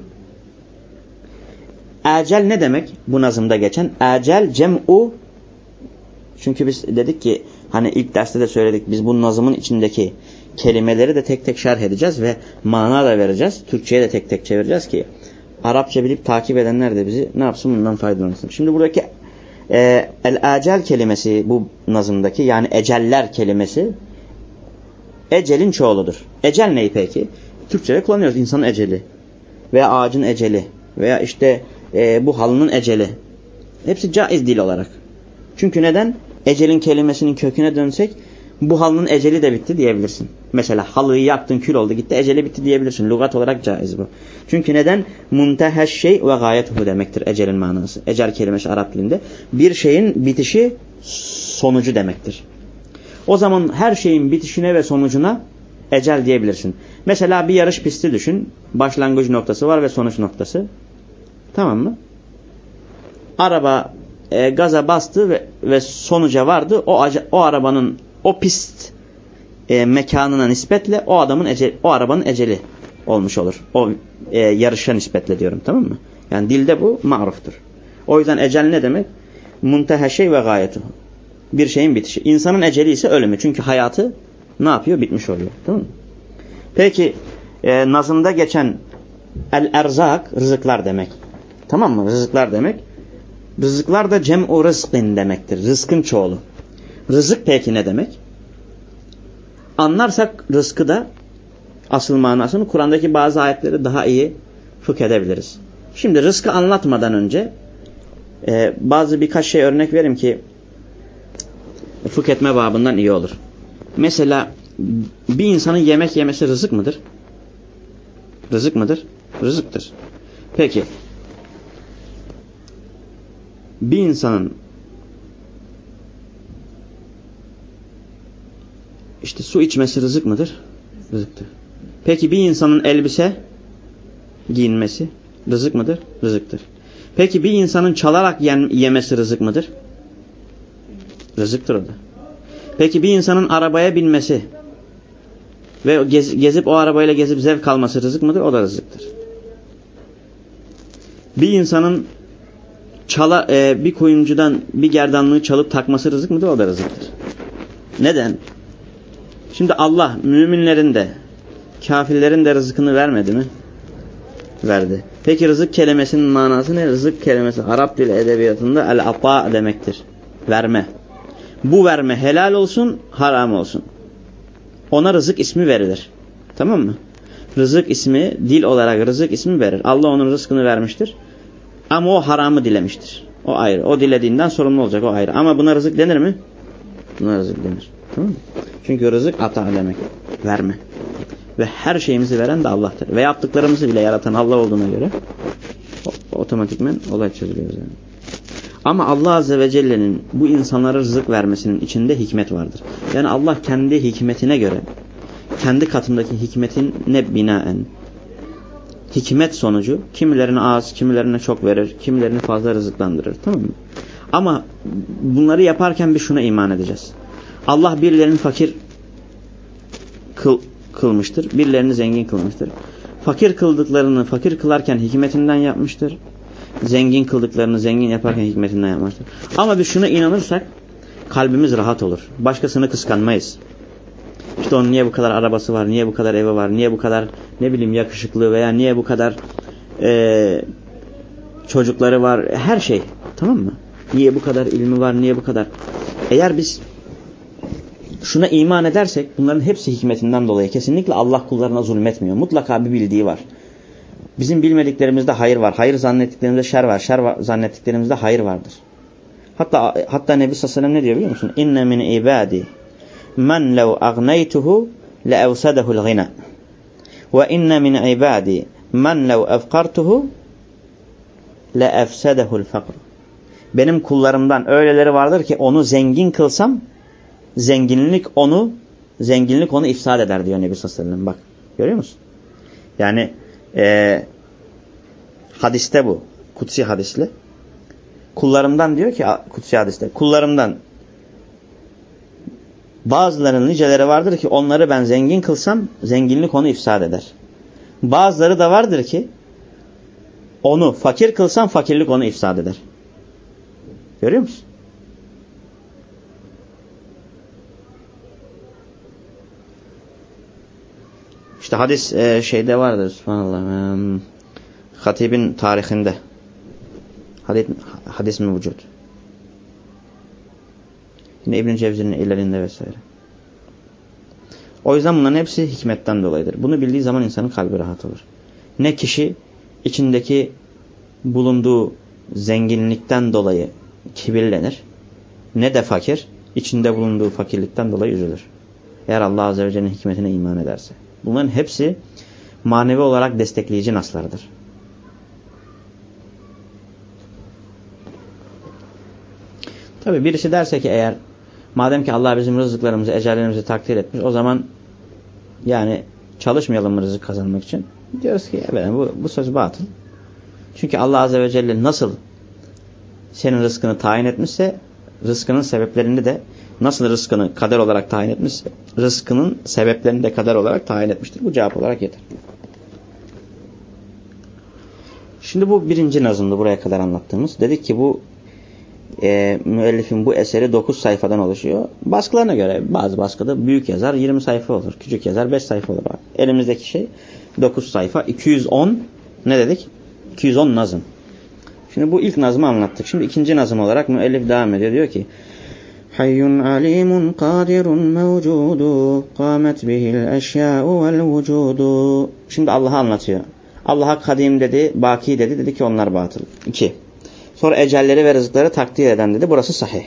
Ecel ne demek? Bu nazımda geçen. Ecel cem'u çünkü biz dedik ki hani ilk derste de söyledik biz bu nazımın içindeki kelimeleri de tek tek şerh edeceğiz ve mana da vereceğiz. Türkçe'ye de tek tek çevireceğiz ki Arapça bilip takip edenler de bizi ne yapsın bundan faydalansın. Şimdi buradaki e, el-acel kelimesi bu nazımdaki yani eceller kelimesi ecelin çoğuludur. Ecel neyi peki? Türkçe'de kullanıyoruz insanın eceli veya ağacın eceli veya işte e, bu halının eceli. Hepsi caiz dil olarak. Çünkü neden? Ecelin kelimesinin köküne dönsek bu halının eceli de bitti diyebilirsin. Mesela halıyı yaktın kül oldu gitti eceli bitti diyebilirsin. Lugat olarak caiz bu. Çünkü neden? Munteheş şey ve gayetuhu demektir ecelin manası. Ecel kelimesi Arap dilinde. Bir şeyin bitişi sonucu demektir. O zaman her şeyin bitişine ve sonucuna ecel diyebilirsin. Mesela bir yarış pisti düşün. Başlangıç noktası var ve sonuç noktası. Tamam mı? Araba e, gaza bastı ve, ve sonuca vardı. O, o arabanın o pist e, mekanına nispetle o adamın eceli, o arabanın eceli olmuş olur. O e, yarışa nispetle diyorum tamam mı? Yani dilde bu maruftur. O yüzden ecel ne demek? Munteha şey ve gayetu. Bir şeyin bitişi. İnsanın eceli ise ölümü. Çünkü hayatı ne yapıyor? Bitmiş oluyor. Tamam mı? Peki e, nazımda geçen el erzak rızıklar demek. Tamam mı? Rızıklar demek. Rızıklar da cem'u rızkın demektir. Rızkın çoğulu. Rızık peki ne demek? Anlarsak rızkı da asıl manasını Kur'an'daki bazı ayetleri daha iyi fıkh edebiliriz. Şimdi rızkı anlatmadan önce e, bazı birkaç şey örnek verim ki fıkh etme babından iyi olur. Mesela bir insanın yemek yemesi rızık mıdır? Rızık mıdır? Rızıktır. Peki bir insanın işte su içmesi rızık mıdır? Rızıktır. Peki bir insanın elbise giyinmesi rızık mıdır? Rızıktır. Peki bir insanın çalarak yemesi rızık mıdır? Rızıktır o da. Peki bir insanın arabaya binmesi ve gez, gezip o arabayla gezip zevk alması rızık mıdır? O da rızıktır. Bir insanın çala, e, bir koyuncudan bir gerdanlığı çalıp takması rızık mıdır? O da rızıktır. Neden? Şimdi Allah müminlerin de kafirlerin de rızkını vermedi mi? Verdi. Peki rızık kelimesinin manası ne? Rızık kelimesi Arap dil edebiyatında el-ata demektir. Verme. Bu verme helal olsun, haram olsun. Ona rızık ismi verilir. Tamam mı? Rızık ismi, dil olarak rızık ismi verir. Allah onun rızkını vermiştir. Ama o haramı dilemiştir. O ayrı. O dilediğinden sorumlu olacak. O ayrı. Ama buna rızık denir mi? Buna rızık denir. Tamam? Çünkü rızık ata demek. Verme. Ve her şeyimizi veren de Allah'tır. Ve yaptıklarımızı bile yaratan Allah olduğuna göre otomatikmen olay çözülüyor yani. Ama Allah Azze ve Celle'nin bu insanlara rızık vermesinin içinde hikmet vardır. Yani Allah kendi hikmetine göre, kendi katındaki hikmetine binaen, hikmet sonucu kimilerine az, kimilerine çok verir, kimilerini fazla rızıklandırır. Tamam mı? Ama bunları yaparken bir şuna iman edeceğiz. Allah birilerini fakir kıl, kılmıştır. Birilerini zengin kılmıştır. Fakir kıldıklarını fakir kılarken hikmetinden yapmıştır. Zengin kıldıklarını zengin yaparken hikmetinden yapmıştır. Ama biz şuna inanırsak kalbimiz rahat olur. Başkasını kıskanmayız. İşte onun niye bu kadar arabası var, niye bu kadar evi var, niye bu kadar ne bileyim yakışıklı veya niye bu kadar e, çocukları var, her şey. Tamam mı? Niye bu kadar ilmi var, niye bu kadar. Eğer biz şuna iman edersek bunların hepsi hikmetinden dolayı kesinlikle Allah kullarına zulmetmiyor. Mutlaka bir bildiği var. Bizim bilmediklerimizde hayır var. Hayır zannettiklerimizde şer var. Şer var, zannettiklerimizde hayır vardır. Hatta hatta Nebi sallallahu aleyhi ve sellem ne diyor biliyor musun? İnne min ibadi men lev agnaytuhu le evsedehu'l gina. Ve inne min ibadi men lev efkartuhu le efsedehu'l fakr. Benim kullarımdan öyleleri vardır ki onu zengin kılsam zenginlik onu zenginlik onu ifsad eder diyor Nebi sallallahu. Bak görüyor musun? Yani e, hadiste bu. Kutsi hadisli. Kullarımdan diyor ki kutsi hadiste. Kullarımdan Bazılarının niceleri vardır ki onları ben zengin kılsam zenginlik onu ifsad eder. Bazıları da vardır ki onu fakir kılsam fakirlik onu ifsad eder. Görüyor musun? İşte hadis e, şeyde vardır subhanallah. E, Hatib'in tarihinde. Hadis, hadis mi vücut? Yine İbn-i Cevzi'nin ellerinde vesaire. O yüzden bunların hepsi hikmetten dolayıdır. Bunu bildiği zaman insanın kalbi rahat olur. Ne kişi içindeki bulunduğu zenginlikten dolayı kibirlenir ne de fakir içinde bulunduğu fakirlikten dolayı üzülür. Eğer Allah Azze ve Celle'nin hikmetine iman ederse. Bunların hepsi manevi olarak destekleyici naslardır. Tabi birisi derse ki eğer madem ki Allah bizim rızıklarımızı, ecellerimizi takdir etmiş o zaman yani çalışmayalım mı rızık kazanmak için? Diyoruz ki evet, bu, bu söz batıl. Çünkü Allah Azze ve Celle nasıl senin rızkını tayin etmişse rızkının sebeplerini de nasıl rızkını kader olarak tayin etmişse rızkının sebeplerini de kader olarak tayin etmiştir. Bu cevap olarak yeter. Şimdi bu birinci nazımdı buraya kadar anlattığımız. Dedik ki bu e, müellifin bu eseri 9 sayfadan oluşuyor. Baskılarına göre bazı baskıda büyük yazar 20 sayfa olur. Küçük yazar 5 sayfa olur. Elimizdeki şey 9 sayfa. 210 ne dedik? 210 nazım. Şimdi bu ilk nazımı anlattık. Şimdi ikinci nazım olarak müellif devam ediyor. Diyor ki Alimun kadirun mevcudu kamet bihil eşya'u vel vücudu Şimdi Allah'ı anlatıyor. Allah'a kadim dedi, baki dedi. Dedi ki onlar batıl. İki. Sonra ecelleri ve rızıkları takdir eden dedi. Burası sahih.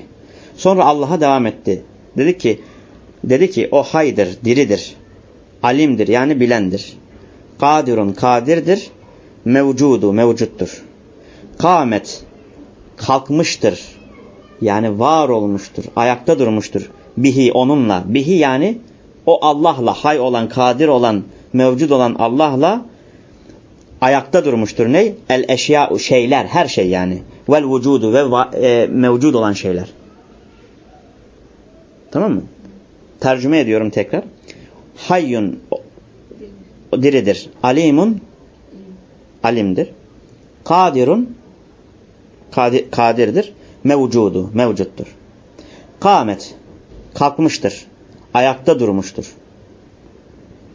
Sonra Allah'a devam etti. Dedi ki dedi ki o haydır, diridir. Alimdir yani bilendir. Kadirun kadirdir. Mevcudu mevcuttur. Kamet kalkmıştır. Yani var olmuştur. Ayakta durmuştur. Bihi onunla. Bihi yani o Allah'la hay olan, kadir olan, mevcut olan Allah'la ayakta durmuştur. Ne? El eşya şeyler, her şey yani. Vel vücudu ve e, mevcud olan şeyler. Tamam mı? Tercüme ediyorum tekrar. Hayyun diridir. Alimun alimdir. Kadirun kadir, kadirdir. Mevcudu, mevcuttur. Kamet kalkmıştır. Ayakta durmuştur.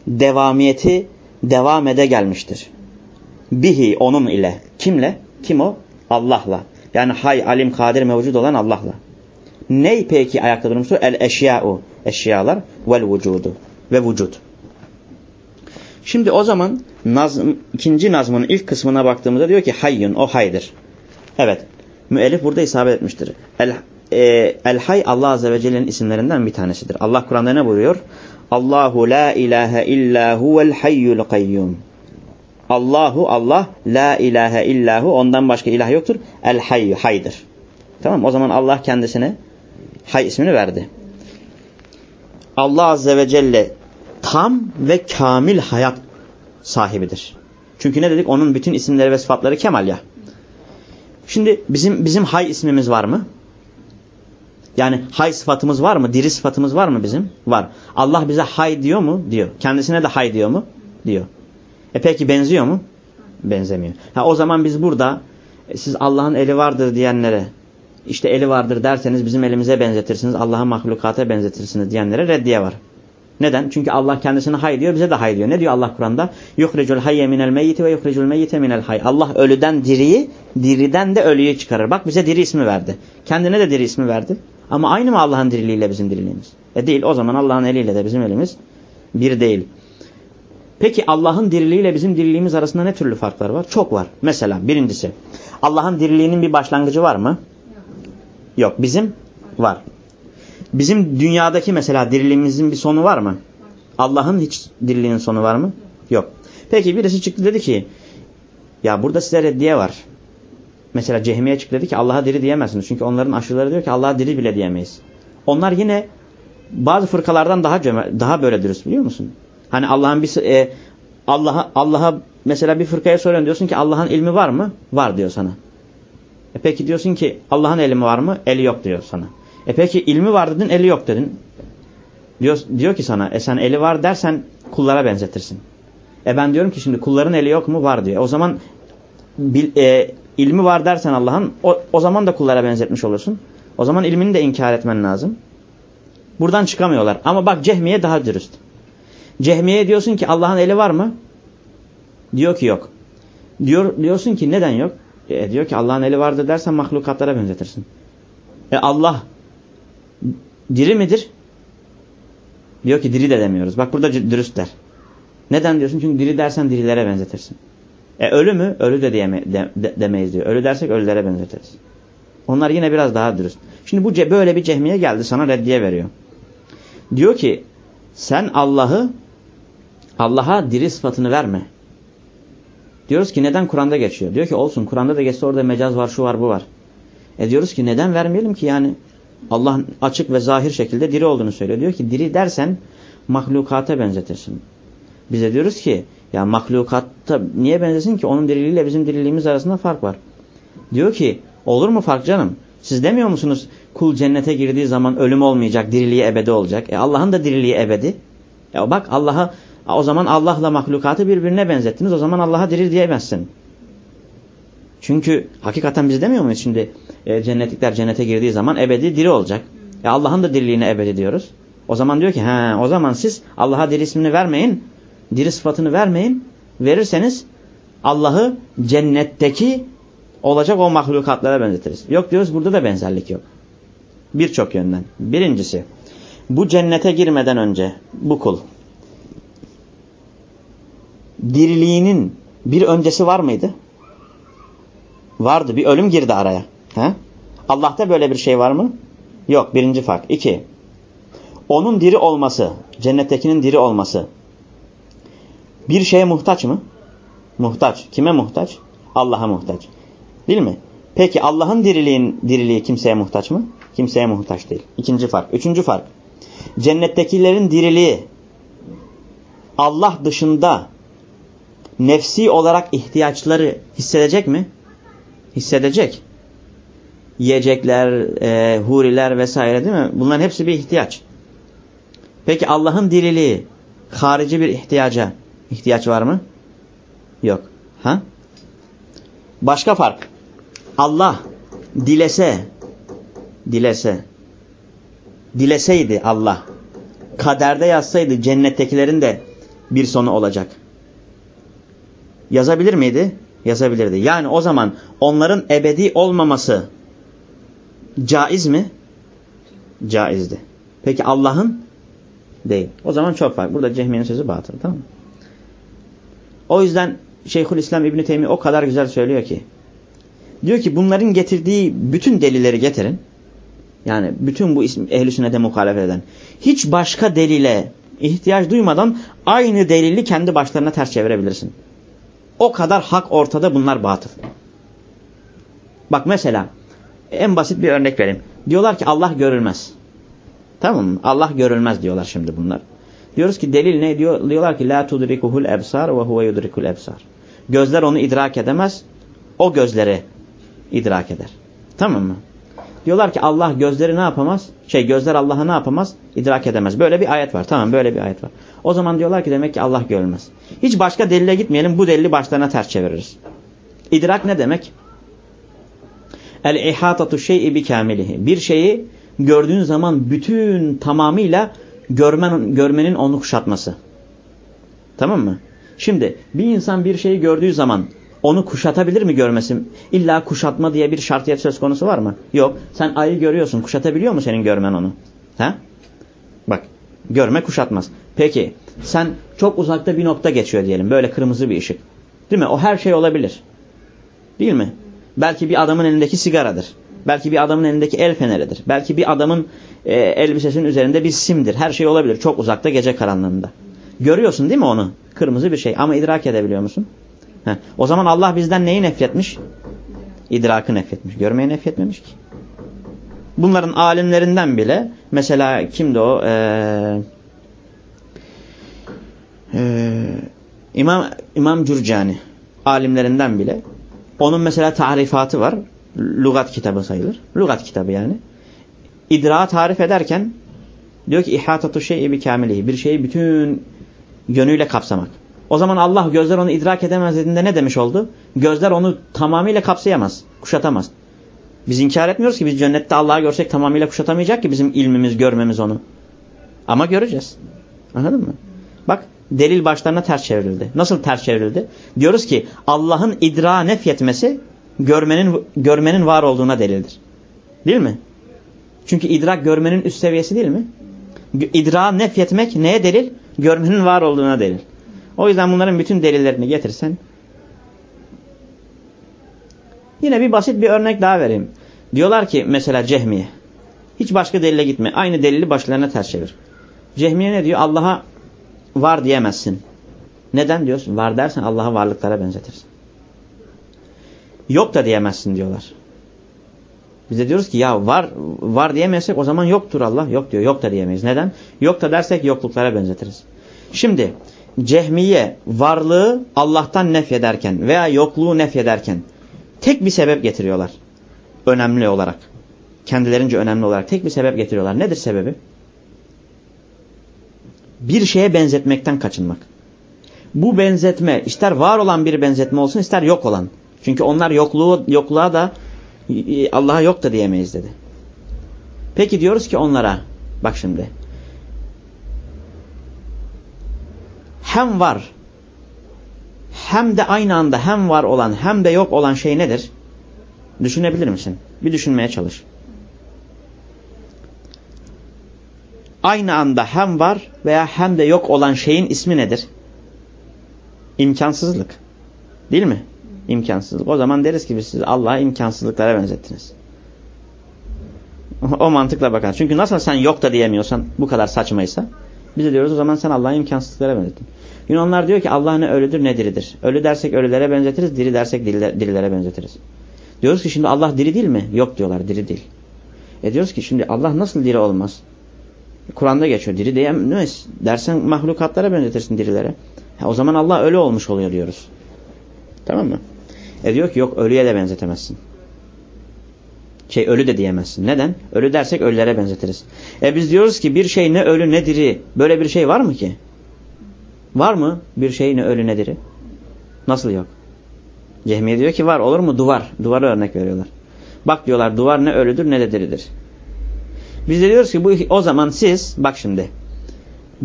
Devamiyeti devam ede gelmiştir. Bihi onun ile. Kimle? Kim o? Allah'la. Yani hay, alim, kadir, mevcud olan Allah'la. Ney peki ayakta durmuştur? El eşya'u. Eşyalar. Vel vücudu. Ve vücut. Şimdi o zaman nazm, ikinci nazmının ilk kısmına baktığımızda diyor ki hayyun o haydır. Evet. Müellif burada isabet etmiştir. El, e, el hay Allah Azze ve Celle'nin isimlerinden bir tanesidir. Allah Kur'an'da ne buyuruyor? Allahu la ilahe illa huvel hayyul kayyum. Allahu Allah la ilahe illahu ondan başka ilah yoktur. El hayy haydır. Tamam o zaman Allah kendisine hay ismini verdi. Allah Azze ve Celle tam ve kamil hayat sahibidir. Çünkü ne dedik? Onun bütün isimleri ve sıfatları kemal ya. Şimdi bizim bizim hay ismimiz var mı? Yani hay sıfatımız var mı? Diri sıfatımız var mı bizim? Var. Allah bize hay diyor mu? Diyor. Kendisine de hay diyor mu? Diyor. E peki benziyor mu? Benzemiyor. Ha o zaman biz burada e, siz Allah'ın eli vardır diyenlere işte eli vardır derseniz bizim elimize benzetirsiniz. Allah'ın mahlukata benzetirsiniz diyenlere reddiye var. Neden? Çünkü Allah kendisine hay diyor, bize de hay diyor. Ne diyor Allah Kur'an'da? Yuhricul hayye minel meyyiti ve yuhricul meyyite minel hay. Allah ölüden diriyi, diriden de ölüyü çıkarır. Bak bize diri ismi verdi. Kendine de diri ismi verdi. Ama aynı mı Allah'ın diriliğiyle bizim diriliğimiz? E değil. O zaman Allah'ın eliyle de bizim elimiz bir değil. Peki Allah'ın diriliğiyle bizim diriliğimiz arasında ne türlü farklar var? Çok var. Mesela birincisi Allah'ın diriliğinin bir başlangıcı var mı? Yok. Bizim var. Bizim dünyadaki mesela diriliğimizin bir sonu var mı? Allah'ın hiç diriliğinin sonu var mı? Yok. Peki birisi çıktı dedi ki ya burada size reddiye var. Mesela Cehmiye çıktı dedi ki Allah'a diri diyemezsiniz. Çünkü onların aşırıları diyor ki Allah'a diri bile diyemeyiz. Onlar yine bazı fırkalardan daha daha böyle dürüst biliyor musun? Hani Allah'ın bir e, Allah'a Allah'a mesela bir fırkaya soruyorsun diyorsun ki Allah'ın ilmi var mı? Var diyor sana. E peki diyorsun ki Allah'ın ilmi var mı? Eli yok diyor sana. E peki ilmi var dedin, eli yok dedin. Diyor, diyor ki sana e sen eli var dersen kullara benzetirsin. E ben diyorum ki şimdi kulların eli yok mu? Var diyor. O zaman bil, e, ilmi var dersen Allah'ın o, o zaman da kullara benzetmiş olursun. O zaman ilmini de inkar etmen lazım. Buradan çıkamıyorlar. Ama bak Cehmiye daha dürüst. Cehmiye diyorsun ki Allah'ın eli var mı? Diyor ki yok. Diyor, diyorsun ki neden yok? E, diyor ki Allah'ın eli vardır dersen mahlukatlara benzetirsin. E Allah diri midir? Diyor ki diri de demiyoruz. Bak burada dürüstler. Neden diyorsun? Çünkü diri dersen dirilere benzetirsin. E ölü mü? Ölü de, diyeme, de, de, demeyiz diyor. Ölü dersek ölülere benzetiriz. Onlar yine biraz daha dürüst. Şimdi bu böyle bir cehmiye geldi sana reddiye veriyor. Diyor ki sen Allah'ı Allah'a diri sıfatını verme. Diyoruz ki neden Kur'an'da geçiyor? Diyor ki olsun Kur'an'da da geçse orada mecaz var şu var bu var. E diyoruz ki neden vermeyelim ki yani Allah açık ve zahir şekilde diri olduğunu söylüyor. Diyor ki diri dersen mahlukata benzetirsin. Bize diyoruz ki ya mahlukatta niye benzesin ki onun diriliğiyle bizim diriliğimiz arasında fark var. Diyor ki olur mu fark canım? Siz demiyor musunuz kul cennete girdiği zaman ölüm olmayacak, diriliği ebedi olacak. E Allah'ın da diriliği ebedi. E bak Allah'a o zaman Allah'la mahlukatı birbirine benzettiniz. O zaman Allah'a diril diyemezsin. Çünkü hakikaten biz demiyor muyuz şimdi e, cennetlikler cennete girdiği zaman ebedi diri olacak. E Allah'ın da diriliğine ebedi diyoruz. O zaman diyor ki he, o zaman siz Allah'a diri ismini vermeyin. Diri sıfatını vermeyin. Verirseniz Allah'ı cennetteki olacak o mahlukatlara benzetiriz. Yok diyoruz burada da benzerlik yok. Birçok yönden. Birincisi bu cennete girmeden önce bu kul diriliğinin bir öncesi var mıydı? Vardı. Bir ölüm girdi araya. He? Allah'ta böyle bir şey var mı? Yok. Birinci fark. İki. Onun diri olması, cennettekinin diri olması bir şeye muhtaç mı? Muhtaç. Kime muhtaç? Allah'a muhtaç. Değil mi? Peki Allah'ın diriliğin diriliği kimseye muhtaç mı? Kimseye muhtaç değil. İkinci fark. Üçüncü fark. Cennettekilerin diriliği Allah dışında nefsi olarak ihtiyaçları hissedecek mi? Hissedecek. Yiyecekler, e, huriler vesaire değil mi? Bunların hepsi bir ihtiyaç. Peki Allah'ın diriliği harici bir ihtiyaca ihtiyaç var mı? Yok. Ha? Başka fark. Allah dilese dilese dileseydi Allah kaderde yazsaydı cennettekilerin de bir sonu olacak. Yazabilir miydi? Yazabilirdi. Yani o zaman onların ebedi olmaması caiz mi? Caizdi. Peki Allah'ın? Değil. O zaman çok farklı. Burada Cehmiye'nin sözü batıl. Tamam mı? O yüzden Şeyhülislam İbni Teymi o kadar güzel söylüyor ki diyor ki bunların getirdiği bütün delilleri getirin. Yani bütün bu isim ehl-i sünnete muhalefet eden. Hiç başka delile ihtiyaç duymadan aynı delili kendi başlarına ters çevirebilirsin. O kadar hak ortada bunlar batıl. Bak mesela en basit bir örnek vereyim. Diyorlar ki Allah görülmez. Tamam mı? Allah görülmez diyorlar şimdi bunlar. Diyoruz ki delil ne? Diyor, diyorlar ki la tudrikuhul ebsar ve huve yudrikul ebsar. Gözler onu idrak edemez. O gözleri idrak eder. Tamam mı? Diyorlar ki Allah gözleri ne yapamaz? Şey gözler Allah'ı ne yapamaz? İdrak edemez. Böyle bir ayet var. Tamam böyle bir ayet var. O zaman diyorlar ki demek ki Allah görülmez. Hiç başka delile gitmeyelim. Bu delili başlarına ters çeviririz. İdrak ne demek? El-ihatatu şey'i bi kamilihi. Bir şeyi gördüğün zaman bütün tamamıyla görmen, görmenin onu kuşatması. Tamam mı? Şimdi bir insan bir şeyi gördüğü zaman onu kuşatabilir mi görmesi? İlla kuşatma diye bir şartiyet söz konusu var mı? Yok. Sen ayı görüyorsun. Kuşatabiliyor mu senin görmen onu? Ha? Bak. Görme kuşatmaz. Peki. Sen çok uzakta bir nokta geçiyor diyelim. Böyle kırmızı bir ışık. Değil mi? O her şey olabilir. Değil mi? Belki bir adamın elindeki sigaradır. Belki bir adamın elindeki el feneridir. Belki bir adamın e, elbisesinin üzerinde bir simdir. Her şey olabilir. Çok uzakta gece karanlığında. Görüyorsun değil mi onu? Kırmızı bir şey. Ama idrak edebiliyor musun? Heh. O zaman Allah bizden neyi nefretmiş? İdrakı nefretmiş. Görmeyi nefretmemiş ki. Bunların alimlerinden bile mesela kimdi o? Ee, e, İmam, İmam Cürcani alimlerinden bile onun mesela tarifatı var. Lugat kitabı sayılır. Lugat kitabı yani. İdrağı tarif ederken Diyor ki ihatatu şey'i bi kamilihi. Bir şeyi bütün yönüyle kapsamak. O zaman Allah gözler onu idrak edemez dediğinde ne demiş oldu? Gözler onu tamamıyla kapsayamaz, kuşatamaz. Biz inkar etmiyoruz ki biz cennette Allah'ı görsek tamamıyla kuşatamayacak ki bizim ilmimiz, görmemiz onu. Ama göreceğiz. Anladın mı? Bak delil başlarına ters çevrildi. Nasıl ters çevrildi? Diyoruz ki Allah'ın idra nefyetmesi görmenin görmenin var olduğuna delildir. Değil mi? Çünkü idrak görmenin üst seviyesi değil mi? İdra nefyetmek neye delil? Görmenin var olduğuna delil. O yüzden bunların bütün delillerini getirsen yine bir basit bir örnek daha vereyim. Diyorlar ki mesela Cehmiye hiç başka delile gitme. Aynı delili başlarına ters çevir. Cehmiye ne diyor? Allah'a var diyemezsin. Neden diyorsun? Var dersen Allah'a varlıklara benzetirsin. Yok da diyemezsin diyorlar. Biz de diyoruz ki ya var var diyemezsek o zaman yoktur Allah. Yok diyor. Yok da diyemeyiz. Neden? Yok da dersek yokluklara benzetiriz. Şimdi Cehmiye varlığı Allah'tan nefyederken veya yokluğu nefyederken tek bir sebep getiriyorlar. Önemli olarak. Kendilerince önemli olarak tek bir sebep getiriyorlar. Nedir sebebi? Bir şeye benzetmekten kaçınmak. Bu benzetme ister var olan bir benzetme olsun ister yok olan. Çünkü onlar yokluğu, yokluğa da Allah'a yok da diyemeyiz dedi. Peki diyoruz ki onlara bak şimdi hem var hem de aynı anda hem var olan hem de yok olan şey nedir? Düşünebilir misin? Bir düşünmeye çalış. Aynı anda hem var veya hem de yok olan şeyin ismi nedir? İmkansızlık. Değil mi? İmkansızlık. O zaman deriz ki biz siz Allah'a imkansızlıklara benzettiniz. O mantıkla bakar. Çünkü nasıl sen yok da diyemiyorsan bu kadar saçmaysa biz de diyoruz o zaman sen Allah'a imkansızlıklara benzettin. Yunanlar diyor ki Allah ne ölüdür ne diridir. Ölü dersek ölülere benzetiriz, diri dersek dirilere benzetiriz. Diyoruz ki şimdi Allah diri değil mi? Yok diyorlar diri değil. E diyoruz ki şimdi Allah nasıl diri olmaz? Kur'an'da geçiyor. Diri diyemez. Dersen mahlukatlara benzetirsin dirilere. Ha, o zaman Allah ölü olmuş oluyor diyoruz. Tamam mı? E diyor ki yok ölüye de benzetemezsin. Şey ölü de diyemezsin. Neden? Ölü dersek ölülere benzetiriz. E biz diyoruz ki bir şey ne ölü ne diri. Böyle bir şey var mı ki? Var mı bir şey ne ölü ne diri? Nasıl yok? Cehmiye diyor ki var olur mu? Duvar. Duvara örnek veriyorlar. Bak diyorlar duvar ne ölüdür ne de diridir. Biz de diyoruz ki bu o zaman siz bak şimdi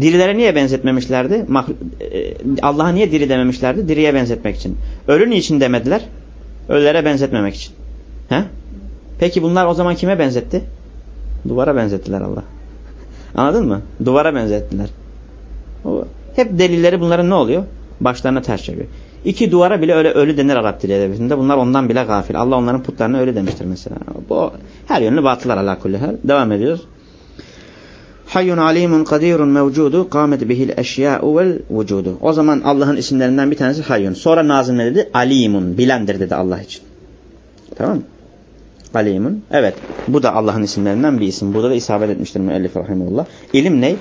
dirilere niye benzetmemişlerdi? E, Allah'a niye diri dememişlerdi? Diriye benzetmek için. Ölü niçin demediler? Ölülere benzetmemek için. He? Peki bunlar o zaman kime benzetti? Duvara benzettiler Allah. Anladın mı? Duvara benzettiler. Hep delilleri bunların ne oluyor? Başlarına ters çeviriyor. İki duvara bile öyle ölü denir Arap dili edebiyatında. Bunlar ondan bile gafil. Allah onların putlarına öyle demiştir mesela. Bu her yönlü batılar ala kulli hal. Devam ediyoruz. Hayyun alimun kadirun mevcudu kamet bihil eşya'u vel vücudu. O zaman Allah'ın isimlerinden bir tanesi hayyun. Sonra nazım ne dedi? Alimun. Bilendir dedi Allah için. Tamam mı? Alimun. Evet. Bu da Allah'ın isimlerinden bir isim. Burada da isabet etmiştir müellif rahimullah. İlim ne?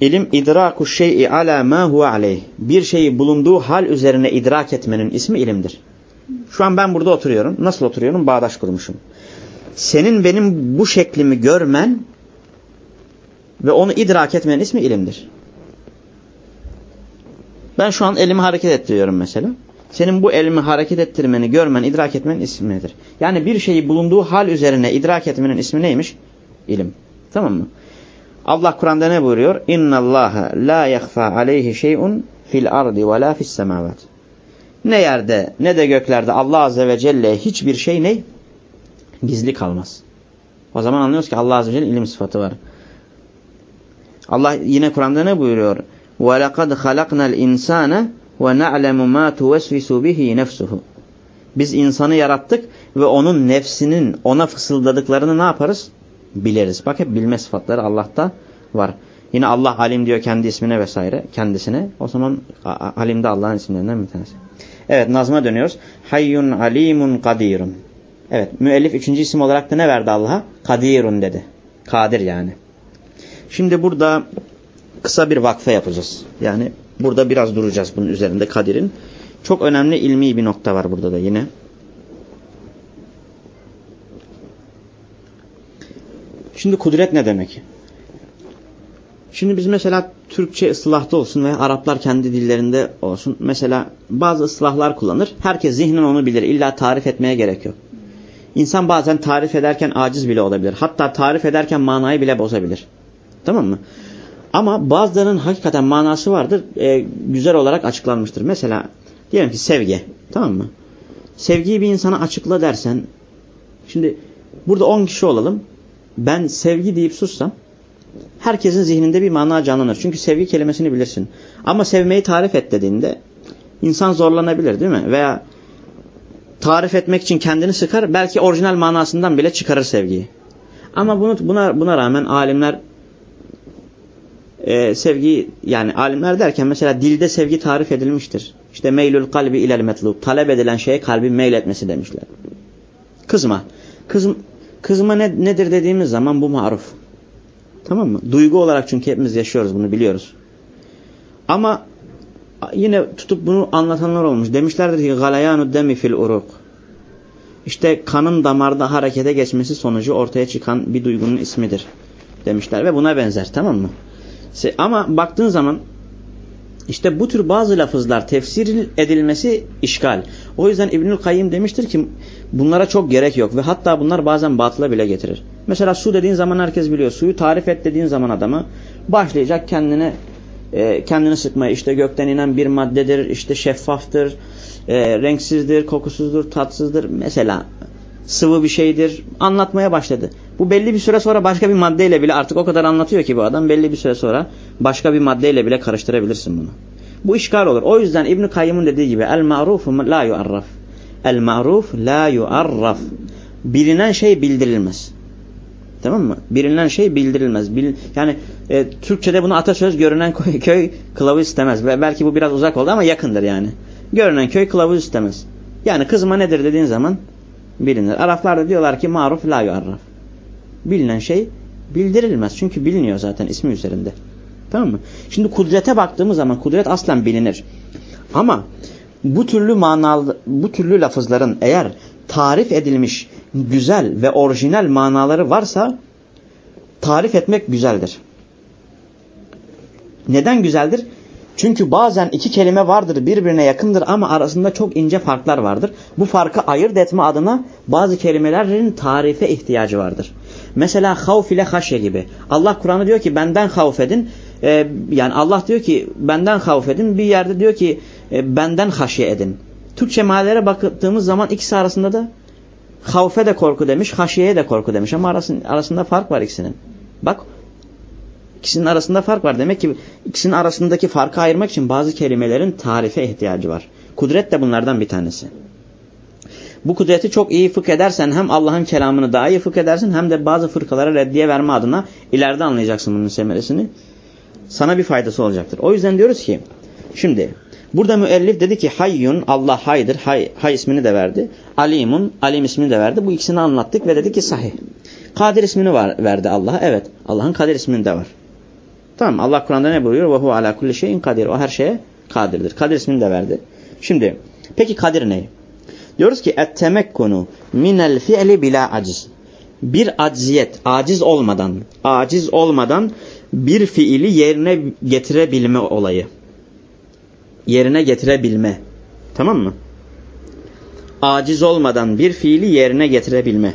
İlim idraku şey'i ala ma huve aleyh. Bir şeyi bulunduğu hal üzerine idrak etmenin ismi ilimdir. Şu an ben burada oturuyorum. Nasıl oturuyorum? Bağdaş kurmuşum. Senin benim bu şeklimi görmen ve onu idrak etmenin ismi ilimdir. Ben şu an elimi hareket ettiriyorum mesela. Senin bu elimi hareket ettirmeni, görmen, idrak etmenin ismi nedir? Yani bir şeyi bulunduğu hal üzerine idrak etmenin ismi neymiş? İlim. Tamam mı? Allah Kur'an'da ne buyuruyor? İnna Allah la yahfa aleyhi şey'un fil ardi ve la fis semavat. Ne yerde ne de göklerde Allah Azze ve Celle hiçbir şey ne? Gizli kalmaz. O zaman anlıyoruz ki Allah Azze ve Celle ilim sıfatı var. Allah yine Kur'an'da ne buyuruyor? وَلَقَدْ خَلَقْنَا الْاِنْسَانَ وَنَعْلَمُ مَا تُوَسْوِسُ بِهِ نَفْسُهُ Biz insanı yarattık ve onun nefsinin ona fısıldadıklarını ne yaparız? biliriz. Bak hep bilme sıfatları Allah'ta var. Yine Allah alim diyor kendi ismine vesaire kendisine. O zaman alim de Allah'ın isimlerinden bir tanesi. Evet nazma dönüyoruz. Hayyun alimun kadirun. Evet müellif üçüncü isim olarak da ne verdi Allah'a? Kadirun dedi. Kadir yani. Şimdi burada kısa bir vakfe yapacağız. Yani burada biraz duracağız bunun üzerinde Kadir'in. Çok önemli ilmi bir nokta var burada da yine. Şimdi kudret ne demek? Şimdi biz mesela Türkçe ıslahta olsun veya Araplar kendi dillerinde olsun. Mesela bazı ıslahlar kullanır. Herkes zihnen onu bilir. İlla tarif etmeye gerek yok. İnsan bazen tarif ederken aciz bile olabilir. Hatta tarif ederken manayı bile bozabilir. Tamam mı? Ama bazılarının hakikaten manası vardır. E, güzel olarak açıklanmıştır. Mesela diyelim ki sevgi. Tamam mı? Sevgiyi bir insana açıkla dersen şimdi burada 10 kişi olalım. Ben sevgi deyip sussam herkesin zihninde bir mana canlanır. Çünkü sevgi kelimesini bilirsin. Ama sevmeyi tarif et dediğinde insan zorlanabilir değil mi? Veya tarif etmek için kendini sıkar. Belki orijinal manasından bile çıkarır sevgiyi. Ama bunu, buna, buna rağmen alimler e, sevgi yani alimler derken mesela dilde sevgi tarif edilmiştir. İşte meylül kalbi ilel metlub. Talep edilen şeye kalbin meyletmesi demişler. Kızma. Kızm, kızma ne, nedir dediğimiz zaman bu maruf. Tamam mı? Duygu olarak çünkü hepimiz yaşıyoruz bunu biliyoruz. Ama yine tutup bunu anlatanlar olmuş. Demişlerdir ki galayanu demi fil uruk. İşte kanın damarda harekete geçmesi sonucu ortaya çıkan bir duygunun ismidir demişler ve buna benzer tamam mı? Ama baktığın zaman işte bu tür bazı lafızlar tefsir edilmesi işgal. O yüzden İbnül Kayyim demiştir ki bunlara çok gerek yok ve hatta bunlar bazen batıla bile getirir. Mesela su dediğin zaman herkes biliyor. Suyu tarif et dediğin zaman adamı başlayacak kendine e, kendini sıkmaya. İşte gökten inen bir maddedir, işte şeffaftır, e, renksizdir, kokusuzdur, tatsızdır. Mesela sıvı bir şeydir. Anlatmaya başladı. Bu belli bir süre sonra başka bir maddeyle bile artık o kadar anlatıyor ki bu adam belli bir süre sonra başka bir maddeyle bile karıştırabilirsin bunu. Bu işgal olur. O yüzden İbn Kayyım'ın dediği gibi el ma'rufu la yu'arraf. El ma'ruf la yu'arraf. Bilinen şey bildirilmez. Tamam mı? Bilinen şey bildirilmez. Bil, yani e, Türkçe'de bunu atasöz görünen köy, köy kılavuz istemez. Ve belki bu biraz uzak oldu ama yakındır yani. Görünen köy kılavuz istemez. Yani kızma nedir dediğin zaman bilinir. Araplar da diyorlar ki maruf la yu'arraf. Bilinen şey bildirilmez. Çünkü biliniyor zaten ismi üzerinde. Tamam mı? Şimdi kudrete baktığımız zaman kudret aslen bilinir. Ama bu türlü manalı, bu türlü lafızların eğer tarif edilmiş güzel ve orijinal manaları varsa tarif etmek güzeldir. Neden güzeldir? Çünkü bazen iki kelime vardır birbirine yakındır ama arasında çok ince farklar vardır. Bu farkı ayırt etme adına bazı kelimelerin tarife ihtiyacı vardır. Mesela havf ile haşye gibi. Allah Kur'an'ı diyor ki benden havf edin. Ee, yani Allah diyor ki benden havf edin. Bir yerde diyor ki e, benden haşye edin. Türkçe meallere baktığımız zaman ikisi arasında da havfe de korku demiş, haşiyeye de korku demiş ama arasında, fark var ikisinin. Bak İkisinin arasında fark var. Demek ki ikisinin arasındaki farkı ayırmak için bazı kelimelerin tarife ihtiyacı var. Kudret de bunlardan bir tanesi. Bu kudreti çok iyi fıkh edersen hem Allah'ın kelamını daha iyi fıkh edersin hem de bazı fırkalara reddiye verme adına ileride anlayacaksın bunun semeresini. Sana bir faydası olacaktır. O yüzden diyoruz ki şimdi burada müellif dedi ki hayyun Allah haydır. Hay, hay ismini de verdi. Alimun alim ismini de verdi. Bu ikisini anlattık ve dedi ki sahih. Kadir ismini var, verdi Allah. Evet Allah'ın kadir ismini de var. Tamam Allah Kur'an'da ne buyuruyor? Ve hu ala kulli şeyin kadir. O her şeye kadirdir. Kadir ismini de verdi. Şimdi peki kadir ne? Diyoruz ki ettemekkunu minel fi'li bila aciz. Bir acziyet, aciz olmadan, aciz olmadan bir fiili yerine getirebilme olayı. Yerine getirebilme. Tamam mı? Aciz olmadan bir fiili yerine getirebilme.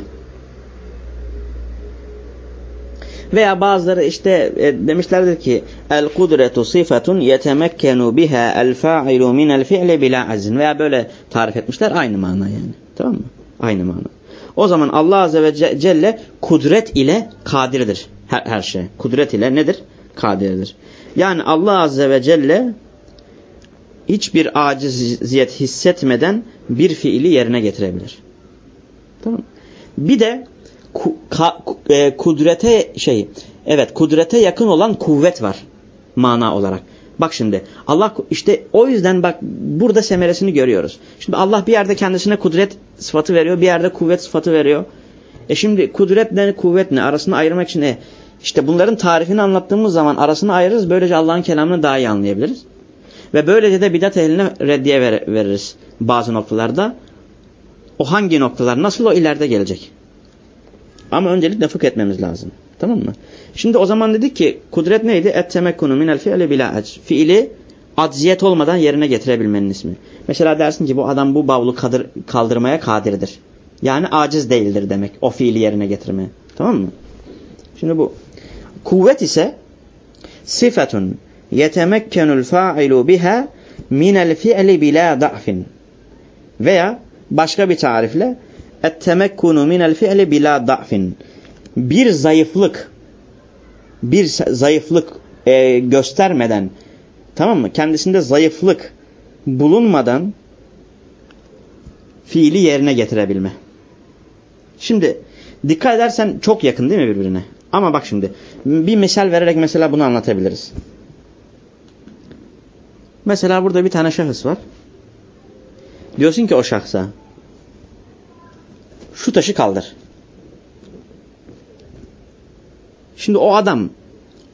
Veya bazıları işte e, demişlerdir ki el kudretu sıfatun yetemekkenu biha el fa'ilu minel fi'li bila azin veya böyle tarif etmişler aynı mana yani. Tamam mı? Aynı mana. O zaman Allah Azze ve Celle kudret ile kadirdir her, her şey. Kudret ile nedir? Kadirdir. Yani Allah Azze ve Celle hiçbir aciziyet hissetmeden bir fiili yerine getirebilir. Tamam Bir de e, kudrete şey evet kudrete yakın olan kuvvet var mana olarak. Bak şimdi Allah işte o yüzden bak burada semeresini görüyoruz. Şimdi Allah bir yerde kendisine kudret sıfatı veriyor, bir yerde kuvvet sıfatı veriyor. E şimdi kudret ne, kuvvet ne arasını ayırmak için ne? İşte bunların tarifini anlattığımız zaman arasını ayırırız. Böylece Allah'ın kelamını daha iyi anlayabiliriz. Ve böylece de bidat ehline reddiye ver, veririz bazı noktalarda. O hangi noktalar nasıl o ileride gelecek. Ama öncelikle fıkh etmemiz lazım. Tamam mı? Şimdi o zaman dedik ki kudret neydi? Et temekkunu minel fi'li bila ac. Fiili acziyet olmadan yerine getirebilmenin ismi. Mesela dersin ki bu adam bu bavulu kadır, kaldırmaya kadirdir. Yani aciz değildir demek o fiili yerine getirmeye. Tamam mı? Şimdi bu. Kuvvet ise sıfatun yetemekkenul fa'ilu biha minel fi'li bila da'fin. Veya başka bir tarifle ettemekkunu minel fi'li bila da'fin. Bir zayıflık bir zayıflık e, göstermeden tamam mı? Kendisinde zayıflık bulunmadan fiili yerine getirebilme. Şimdi dikkat edersen çok yakın değil mi birbirine? Ama bak şimdi bir misal vererek mesela bunu anlatabiliriz. Mesela burada bir tane şahıs var. Diyorsun ki o şahsa şu taşı kaldır. Şimdi o adam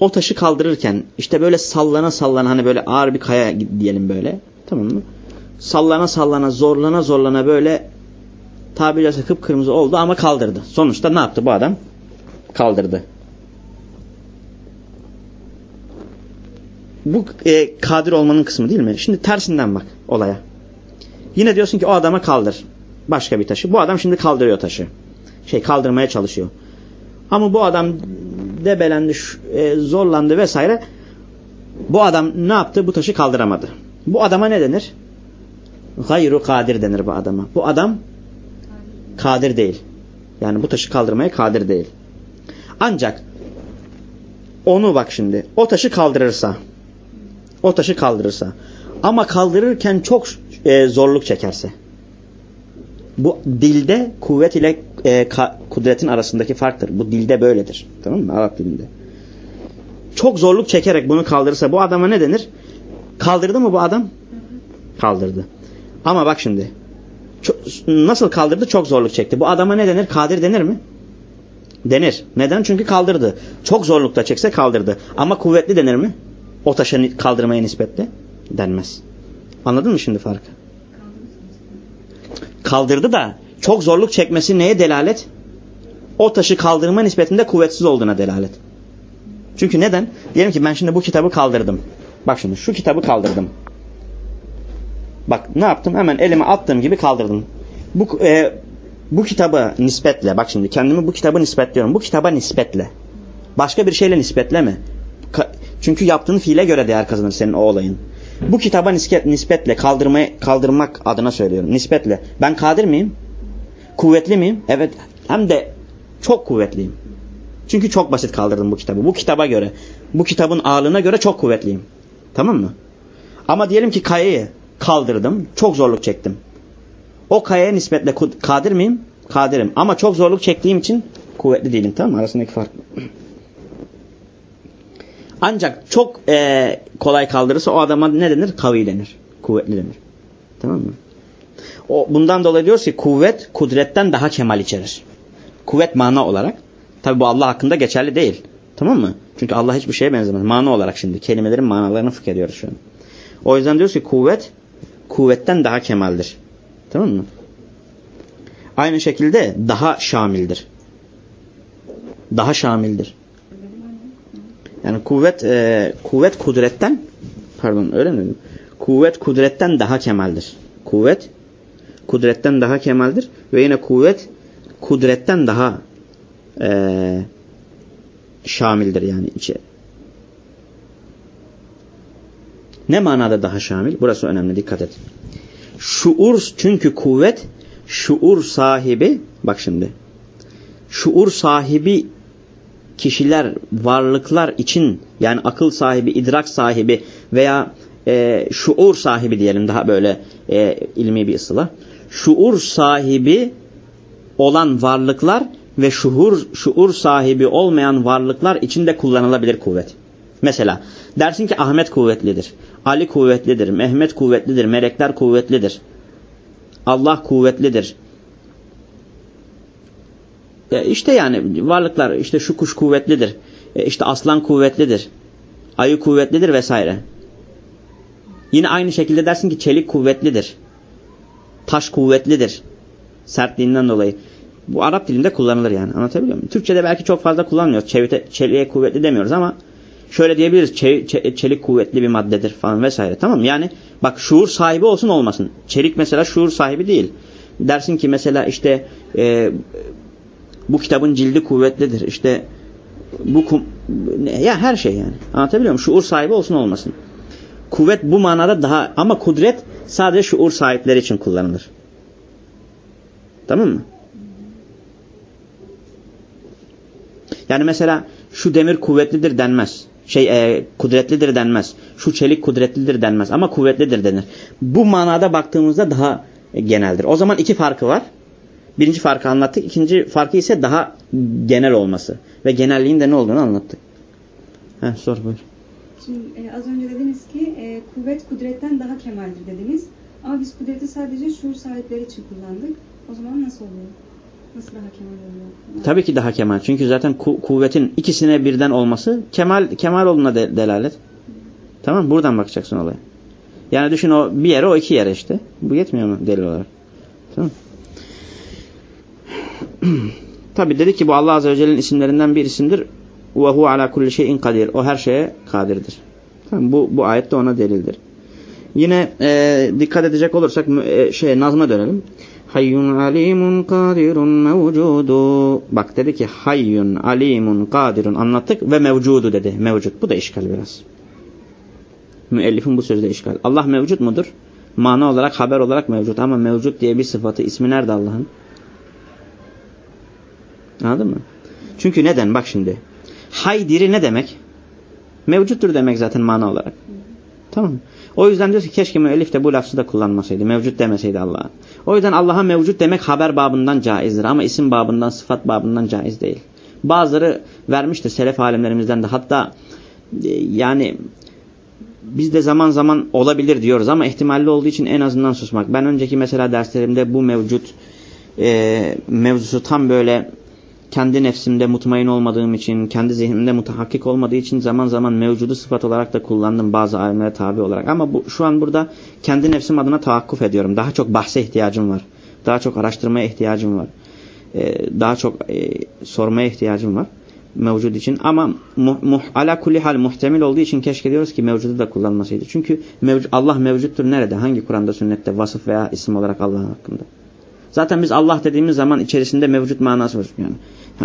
o taşı kaldırırken işte böyle sallana sallana hani böyle ağır bir kaya diyelim böyle. Tamam mı? Sallana sallana zorlana zorlana böyle tabiri caizse kıpkırmızı oldu ama kaldırdı. Sonuçta ne yaptı bu adam? Kaldırdı. Bu e, kadir olmanın kısmı değil mi? Şimdi tersinden bak olaya. Yine diyorsun ki o adama kaldır. Başka bir taşı. Bu adam şimdi kaldırıyor taşı. Şey kaldırmaya çalışıyor. Ama bu adam debelendi, e, zorlandı vesaire. Bu adam ne yaptı? Bu taşı kaldıramadı. Bu adama ne denir? Gayru kadir denir bu adama. Bu adam kadir değil. Yani bu taşı kaldırmaya kadir değil. Ancak onu bak şimdi. O taşı kaldırırsa o taşı kaldırırsa ama kaldırırken çok e, zorluk çekerse bu dilde kuvvet ile e, kudretin arasındaki farktır. Bu dilde böyledir. Tamam mı? Arap dilinde. Çok zorluk çekerek bunu kaldırırsa bu adama ne denir? Kaldırdı mı bu adam? Kaldırdı. Ama bak şimdi. Çok, nasıl kaldırdı? Çok zorluk çekti. Bu adama ne denir? Kadir denir mi? Denir. Neden? Çünkü kaldırdı. Çok zorlukta çekse kaldırdı. Ama kuvvetli denir mi? O taşı kaldırmaya nispetle denmez. Anladın mı şimdi farkı? Kaldırdı da çok zorluk çekmesi neye delalet? O taşı kaldırma nispetinde kuvvetsiz olduğuna delalet. Çünkü neden? Diyelim ki ben şimdi bu kitabı kaldırdım. Bak şimdi şu kitabı kaldırdım. Bak ne yaptım? Hemen elime attığım gibi kaldırdım. Bu, e, bu kitabı nispetle, bak şimdi kendimi bu kitabı nispetliyorum. Bu kitaba nispetle. Başka bir şeyle nispetleme. Çünkü yaptığın fiile göre değer kazanır senin o olayın. Bu kitaba nispetle kaldırmaya, kaldırmak adına söylüyorum. Nispetle. Ben kadir miyim? Kuvvetli miyim? Evet. Hem de çok kuvvetliyim. Çünkü çok basit kaldırdım bu kitabı. Bu kitaba göre, bu kitabın ağırlığına göre çok kuvvetliyim. Tamam mı? Ama diyelim ki kayayı kaldırdım. Çok zorluk çektim. O kayaya nispetle kadir miyim? Kadirim. Ama çok zorluk çektiğim için kuvvetli değilim. Tamam mı? Arasındaki fark. Ancak çok e, kolay kaldırırsa o adama ne denir? Kavi denir. Kuvvetli denir. Tamam mı? O, bundan dolayı diyoruz ki kuvvet kudretten daha kemal içerir. Kuvvet mana olarak. Tabi bu Allah hakkında geçerli değil. Tamam mı? Çünkü Allah hiçbir şeye benzemez. Mana olarak şimdi. Kelimelerin manalarını fıkh ediyoruz şu an. O yüzden diyoruz ki kuvvet kuvvetten daha kemaldir. Tamam mı? Aynı şekilde daha şamildir. Daha şamildir. Yani kuvvet e, kuvvet kudretten pardon öyle mi? Kuvvet kudretten daha kemaldir. Kuvvet kudretten daha kemaldir ve yine kuvvet kudretten daha e, şamildir yani içe. Ne manada daha şamil? Burası önemli dikkat et. Şuur çünkü kuvvet şuur sahibi bak şimdi şuur sahibi kişiler, varlıklar için yani akıl sahibi, idrak sahibi veya e, şuur sahibi diyelim daha böyle e, ilmi bir ısıla. Şuur sahibi olan varlıklar ve şuur, şuur sahibi olmayan varlıklar içinde kullanılabilir kuvvet. Mesela dersin ki Ahmet kuvvetlidir, Ali kuvvetlidir, Mehmet kuvvetlidir, melekler kuvvetlidir, Allah kuvvetlidir, e işte yani varlıklar işte şu kuş kuvvetlidir. E işte aslan kuvvetlidir. Ayı kuvvetlidir vesaire. Yine aynı şekilde dersin ki çelik kuvvetlidir. Taş kuvvetlidir. Sertliğinden dolayı. Bu Arap dilinde kullanılır yani. Anlatabiliyor muyum? Türkçe'de belki çok fazla kullanmıyoruz. Çevite, çeliğe kuvvetli demiyoruz ama şöyle diyebiliriz. Çe, çe, çelik kuvvetli bir maddedir falan vesaire. Tamam mı? Yani bak şuur sahibi olsun olmasın. Çelik mesela şuur sahibi değil. Dersin ki mesela işte e, bu kitabın cildi kuvvetlidir. İşte bu ya her şey yani. Anlatabiliyor muyum? Şuur sahibi olsun olmasın. Kuvvet bu manada daha ama kudret sadece şuur sahipleri için kullanılır. Tamam mı? Yani mesela şu demir kuvvetlidir denmez. Şey e, kudretlidir denmez. Şu çelik kudretlidir denmez ama kuvvetlidir denir. Bu manada baktığımızda daha geneldir. O zaman iki farkı var. Birinci farkı anlattık. İkinci farkı ise daha genel olması. Ve genelliğin de ne olduğunu anlattık. Heh, sor buyur. Şimdi e, az önce dediniz ki e, kuvvet kudretten daha kemaldir dediniz. Ama biz kudreti sadece şuur sahipleri için kullandık. O zaman nasıl oluyor? Nasıl daha kemal oluyor? Tabii ki daha kemal. Çünkü zaten ku kuvvetin ikisine birden olması kemal kemal olduğuna de delalet. Tamam Buradan bakacaksın olaya. Yani düşün o bir yere o iki yere işte. Bu yetmiyor mu delil olarak? Tamam Tabi dedi ki bu Allah Azze ve Celle'nin isimlerinden bir isimdir. Hu ala kulli şeyin kadir. O her şeye kadirdir. Tamam, bu, bu ayet de ona delildir. Yine e, dikkat edecek olursak e, şey nazma dönelim. Hayyun alimun kadirun mevcudu. Bak dedi ki hayyun alimun kadirun anlattık ve mevcudu dedi. Mevcut. Bu da işgal biraz. Müellifin bu sözde işgal. Allah mevcut mudur? Mana olarak, haber olarak mevcut. Ama mevcut diye bir sıfatı, ismi nerede Allah'ın? Anladın mı? Çünkü neden? Bak şimdi. Hay diri ne demek? Mevcuttur demek zaten mana olarak. Tamam O yüzden diyor ki keşke müellif de bu lafzı da kullanmasaydı. Mevcut demeseydi Allah'a. O yüzden Allah'a mevcut demek haber babından caizdir. Ama isim babından, sıfat babından caiz değil. Bazıları vermiştir selef alemlerimizden de. Hatta e, yani biz de zaman zaman olabilir diyoruz ama ihtimalli olduğu için en azından susmak. Ben önceki mesela derslerimde bu mevcut e, mevzusu tam böyle kendi nefsimde mutmain olmadığım için, kendi zihnimde mutahakkik olmadığı için zaman zaman mevcudu sıfat olarak da kullandım bazı alimlere tabi olarak. Ama bu, şu an burada kendi nefsim adına tahakkuf ediyorum. Daha çok bahse ihtiyacım var. Daha çok araştırmaya ihtiyacım var. Ee, daha çok e, sormaya ihtiyacım var mevcud için ama muh, muh, ala kulli hal muhtemel olduğu için keşke diyoruz ki mevcudu da kullanmasaydı. Çünkü mevc Allah mevcuttur nerede? Hangi Kur'an'da sünnette vasıf veya isim olarak Allah'ın hakkında? Zaten biz Allah dediğimiz zaman içerisinde mevcut manası var. Yani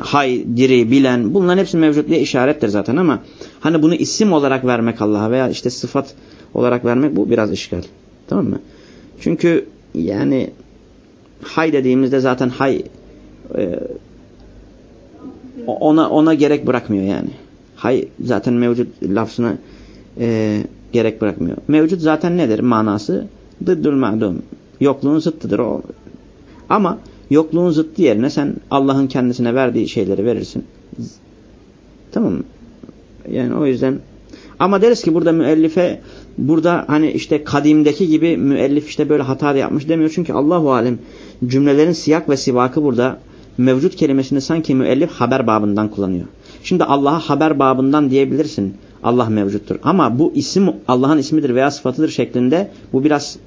hay, diri, bilen bunların hepsi mevcut diye işarettir zaten ama hani bunu isim olarak vermek Allah'a veya işte sıfat olarak vermek bu biraz işgal. Tamam mı? Çünkü yani hay dediğimizde zaten hay e, ona ona gerek bırakmıyor yani. Hay zaten mevcut lafzına e, gerek bırakmıyor. Mevcut zaten nedir manası? Dıddül ma'dum. Yokluğun zıttıdır o. Ama yokluğun zıttı yerine sen Allah'ın kendisine verdiği şeyleri verirsin. Tamam mı? Yani o yüzden ama deriz ki burada müellife burada hani işte kadimdeki gibi müellif işte böyle hata yapmış demiyor. Çünkü Allahu alem cümlelerin siyak ve sivakı burada mevcut kelimesini sanki müellif haber babından kullanıyor. Şimdi Allah'a haber babından diyebilirsin. Allah mevcuttur. Ama bu isim Allah'ın ismidir veya sıfatıdır şeklinde bu biraz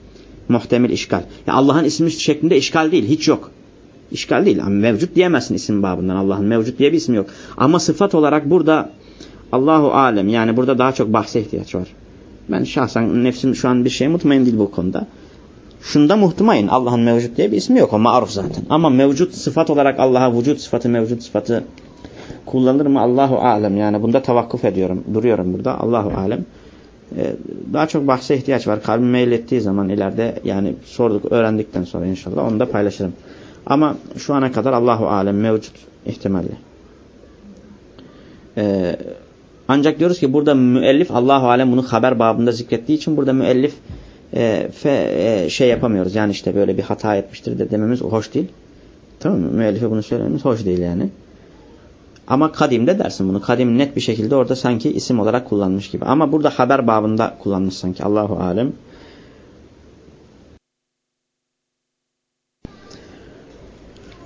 muhtemel işgal. Allah'ın ismi şeklinde işgal değil. Hiç yok. İşgal değil. Ama mevcut diyemezsin isim babından. Allah'ın mevcut diye bir isim yok. Ama sıfat olarak burada Allahu alem yani burada daha çok bahse ihtiyaç var. Ben şahsen nefsim şu an bir şey mutmain değil bu konuda. Şunda muhtumayın. Allah'ın mevcut diye bir ismi yok. O maruf zaten. Ama mevcut sıfat olarak Allah'a vücut sıfatı, mevcut sıfatı kullanılır mı? Allahu alem. Yani bunda tavakkuf ediyorum. Duruyorum burada. Allahu alem. Ee, daha çok bahse ihtiyaç var. Kalbim meylettiği zaman ileride yani sorduk, öğrendikten sonra inşallah onu da paylaşırım. Ama şu ana kadar Allahu alem mevcut ihtimalle. Ee, ancak diyoruz ki burada müellif Allahu alem bunu haber babında zikrettiği için burada müellif e, fe, e, şey yapamıyoruz. Yani işte böyle bir hata yapmıştır de dememiz hoş değil. Tamam mı? Müellife bunu söylememiz hoş değil yani. Ama kadimde dersin bunu. Kadim net bir şekilde orada sanki isim olarak kullanmış gibi. Ama burada haber babında kullanmış sanki. Allahu alem.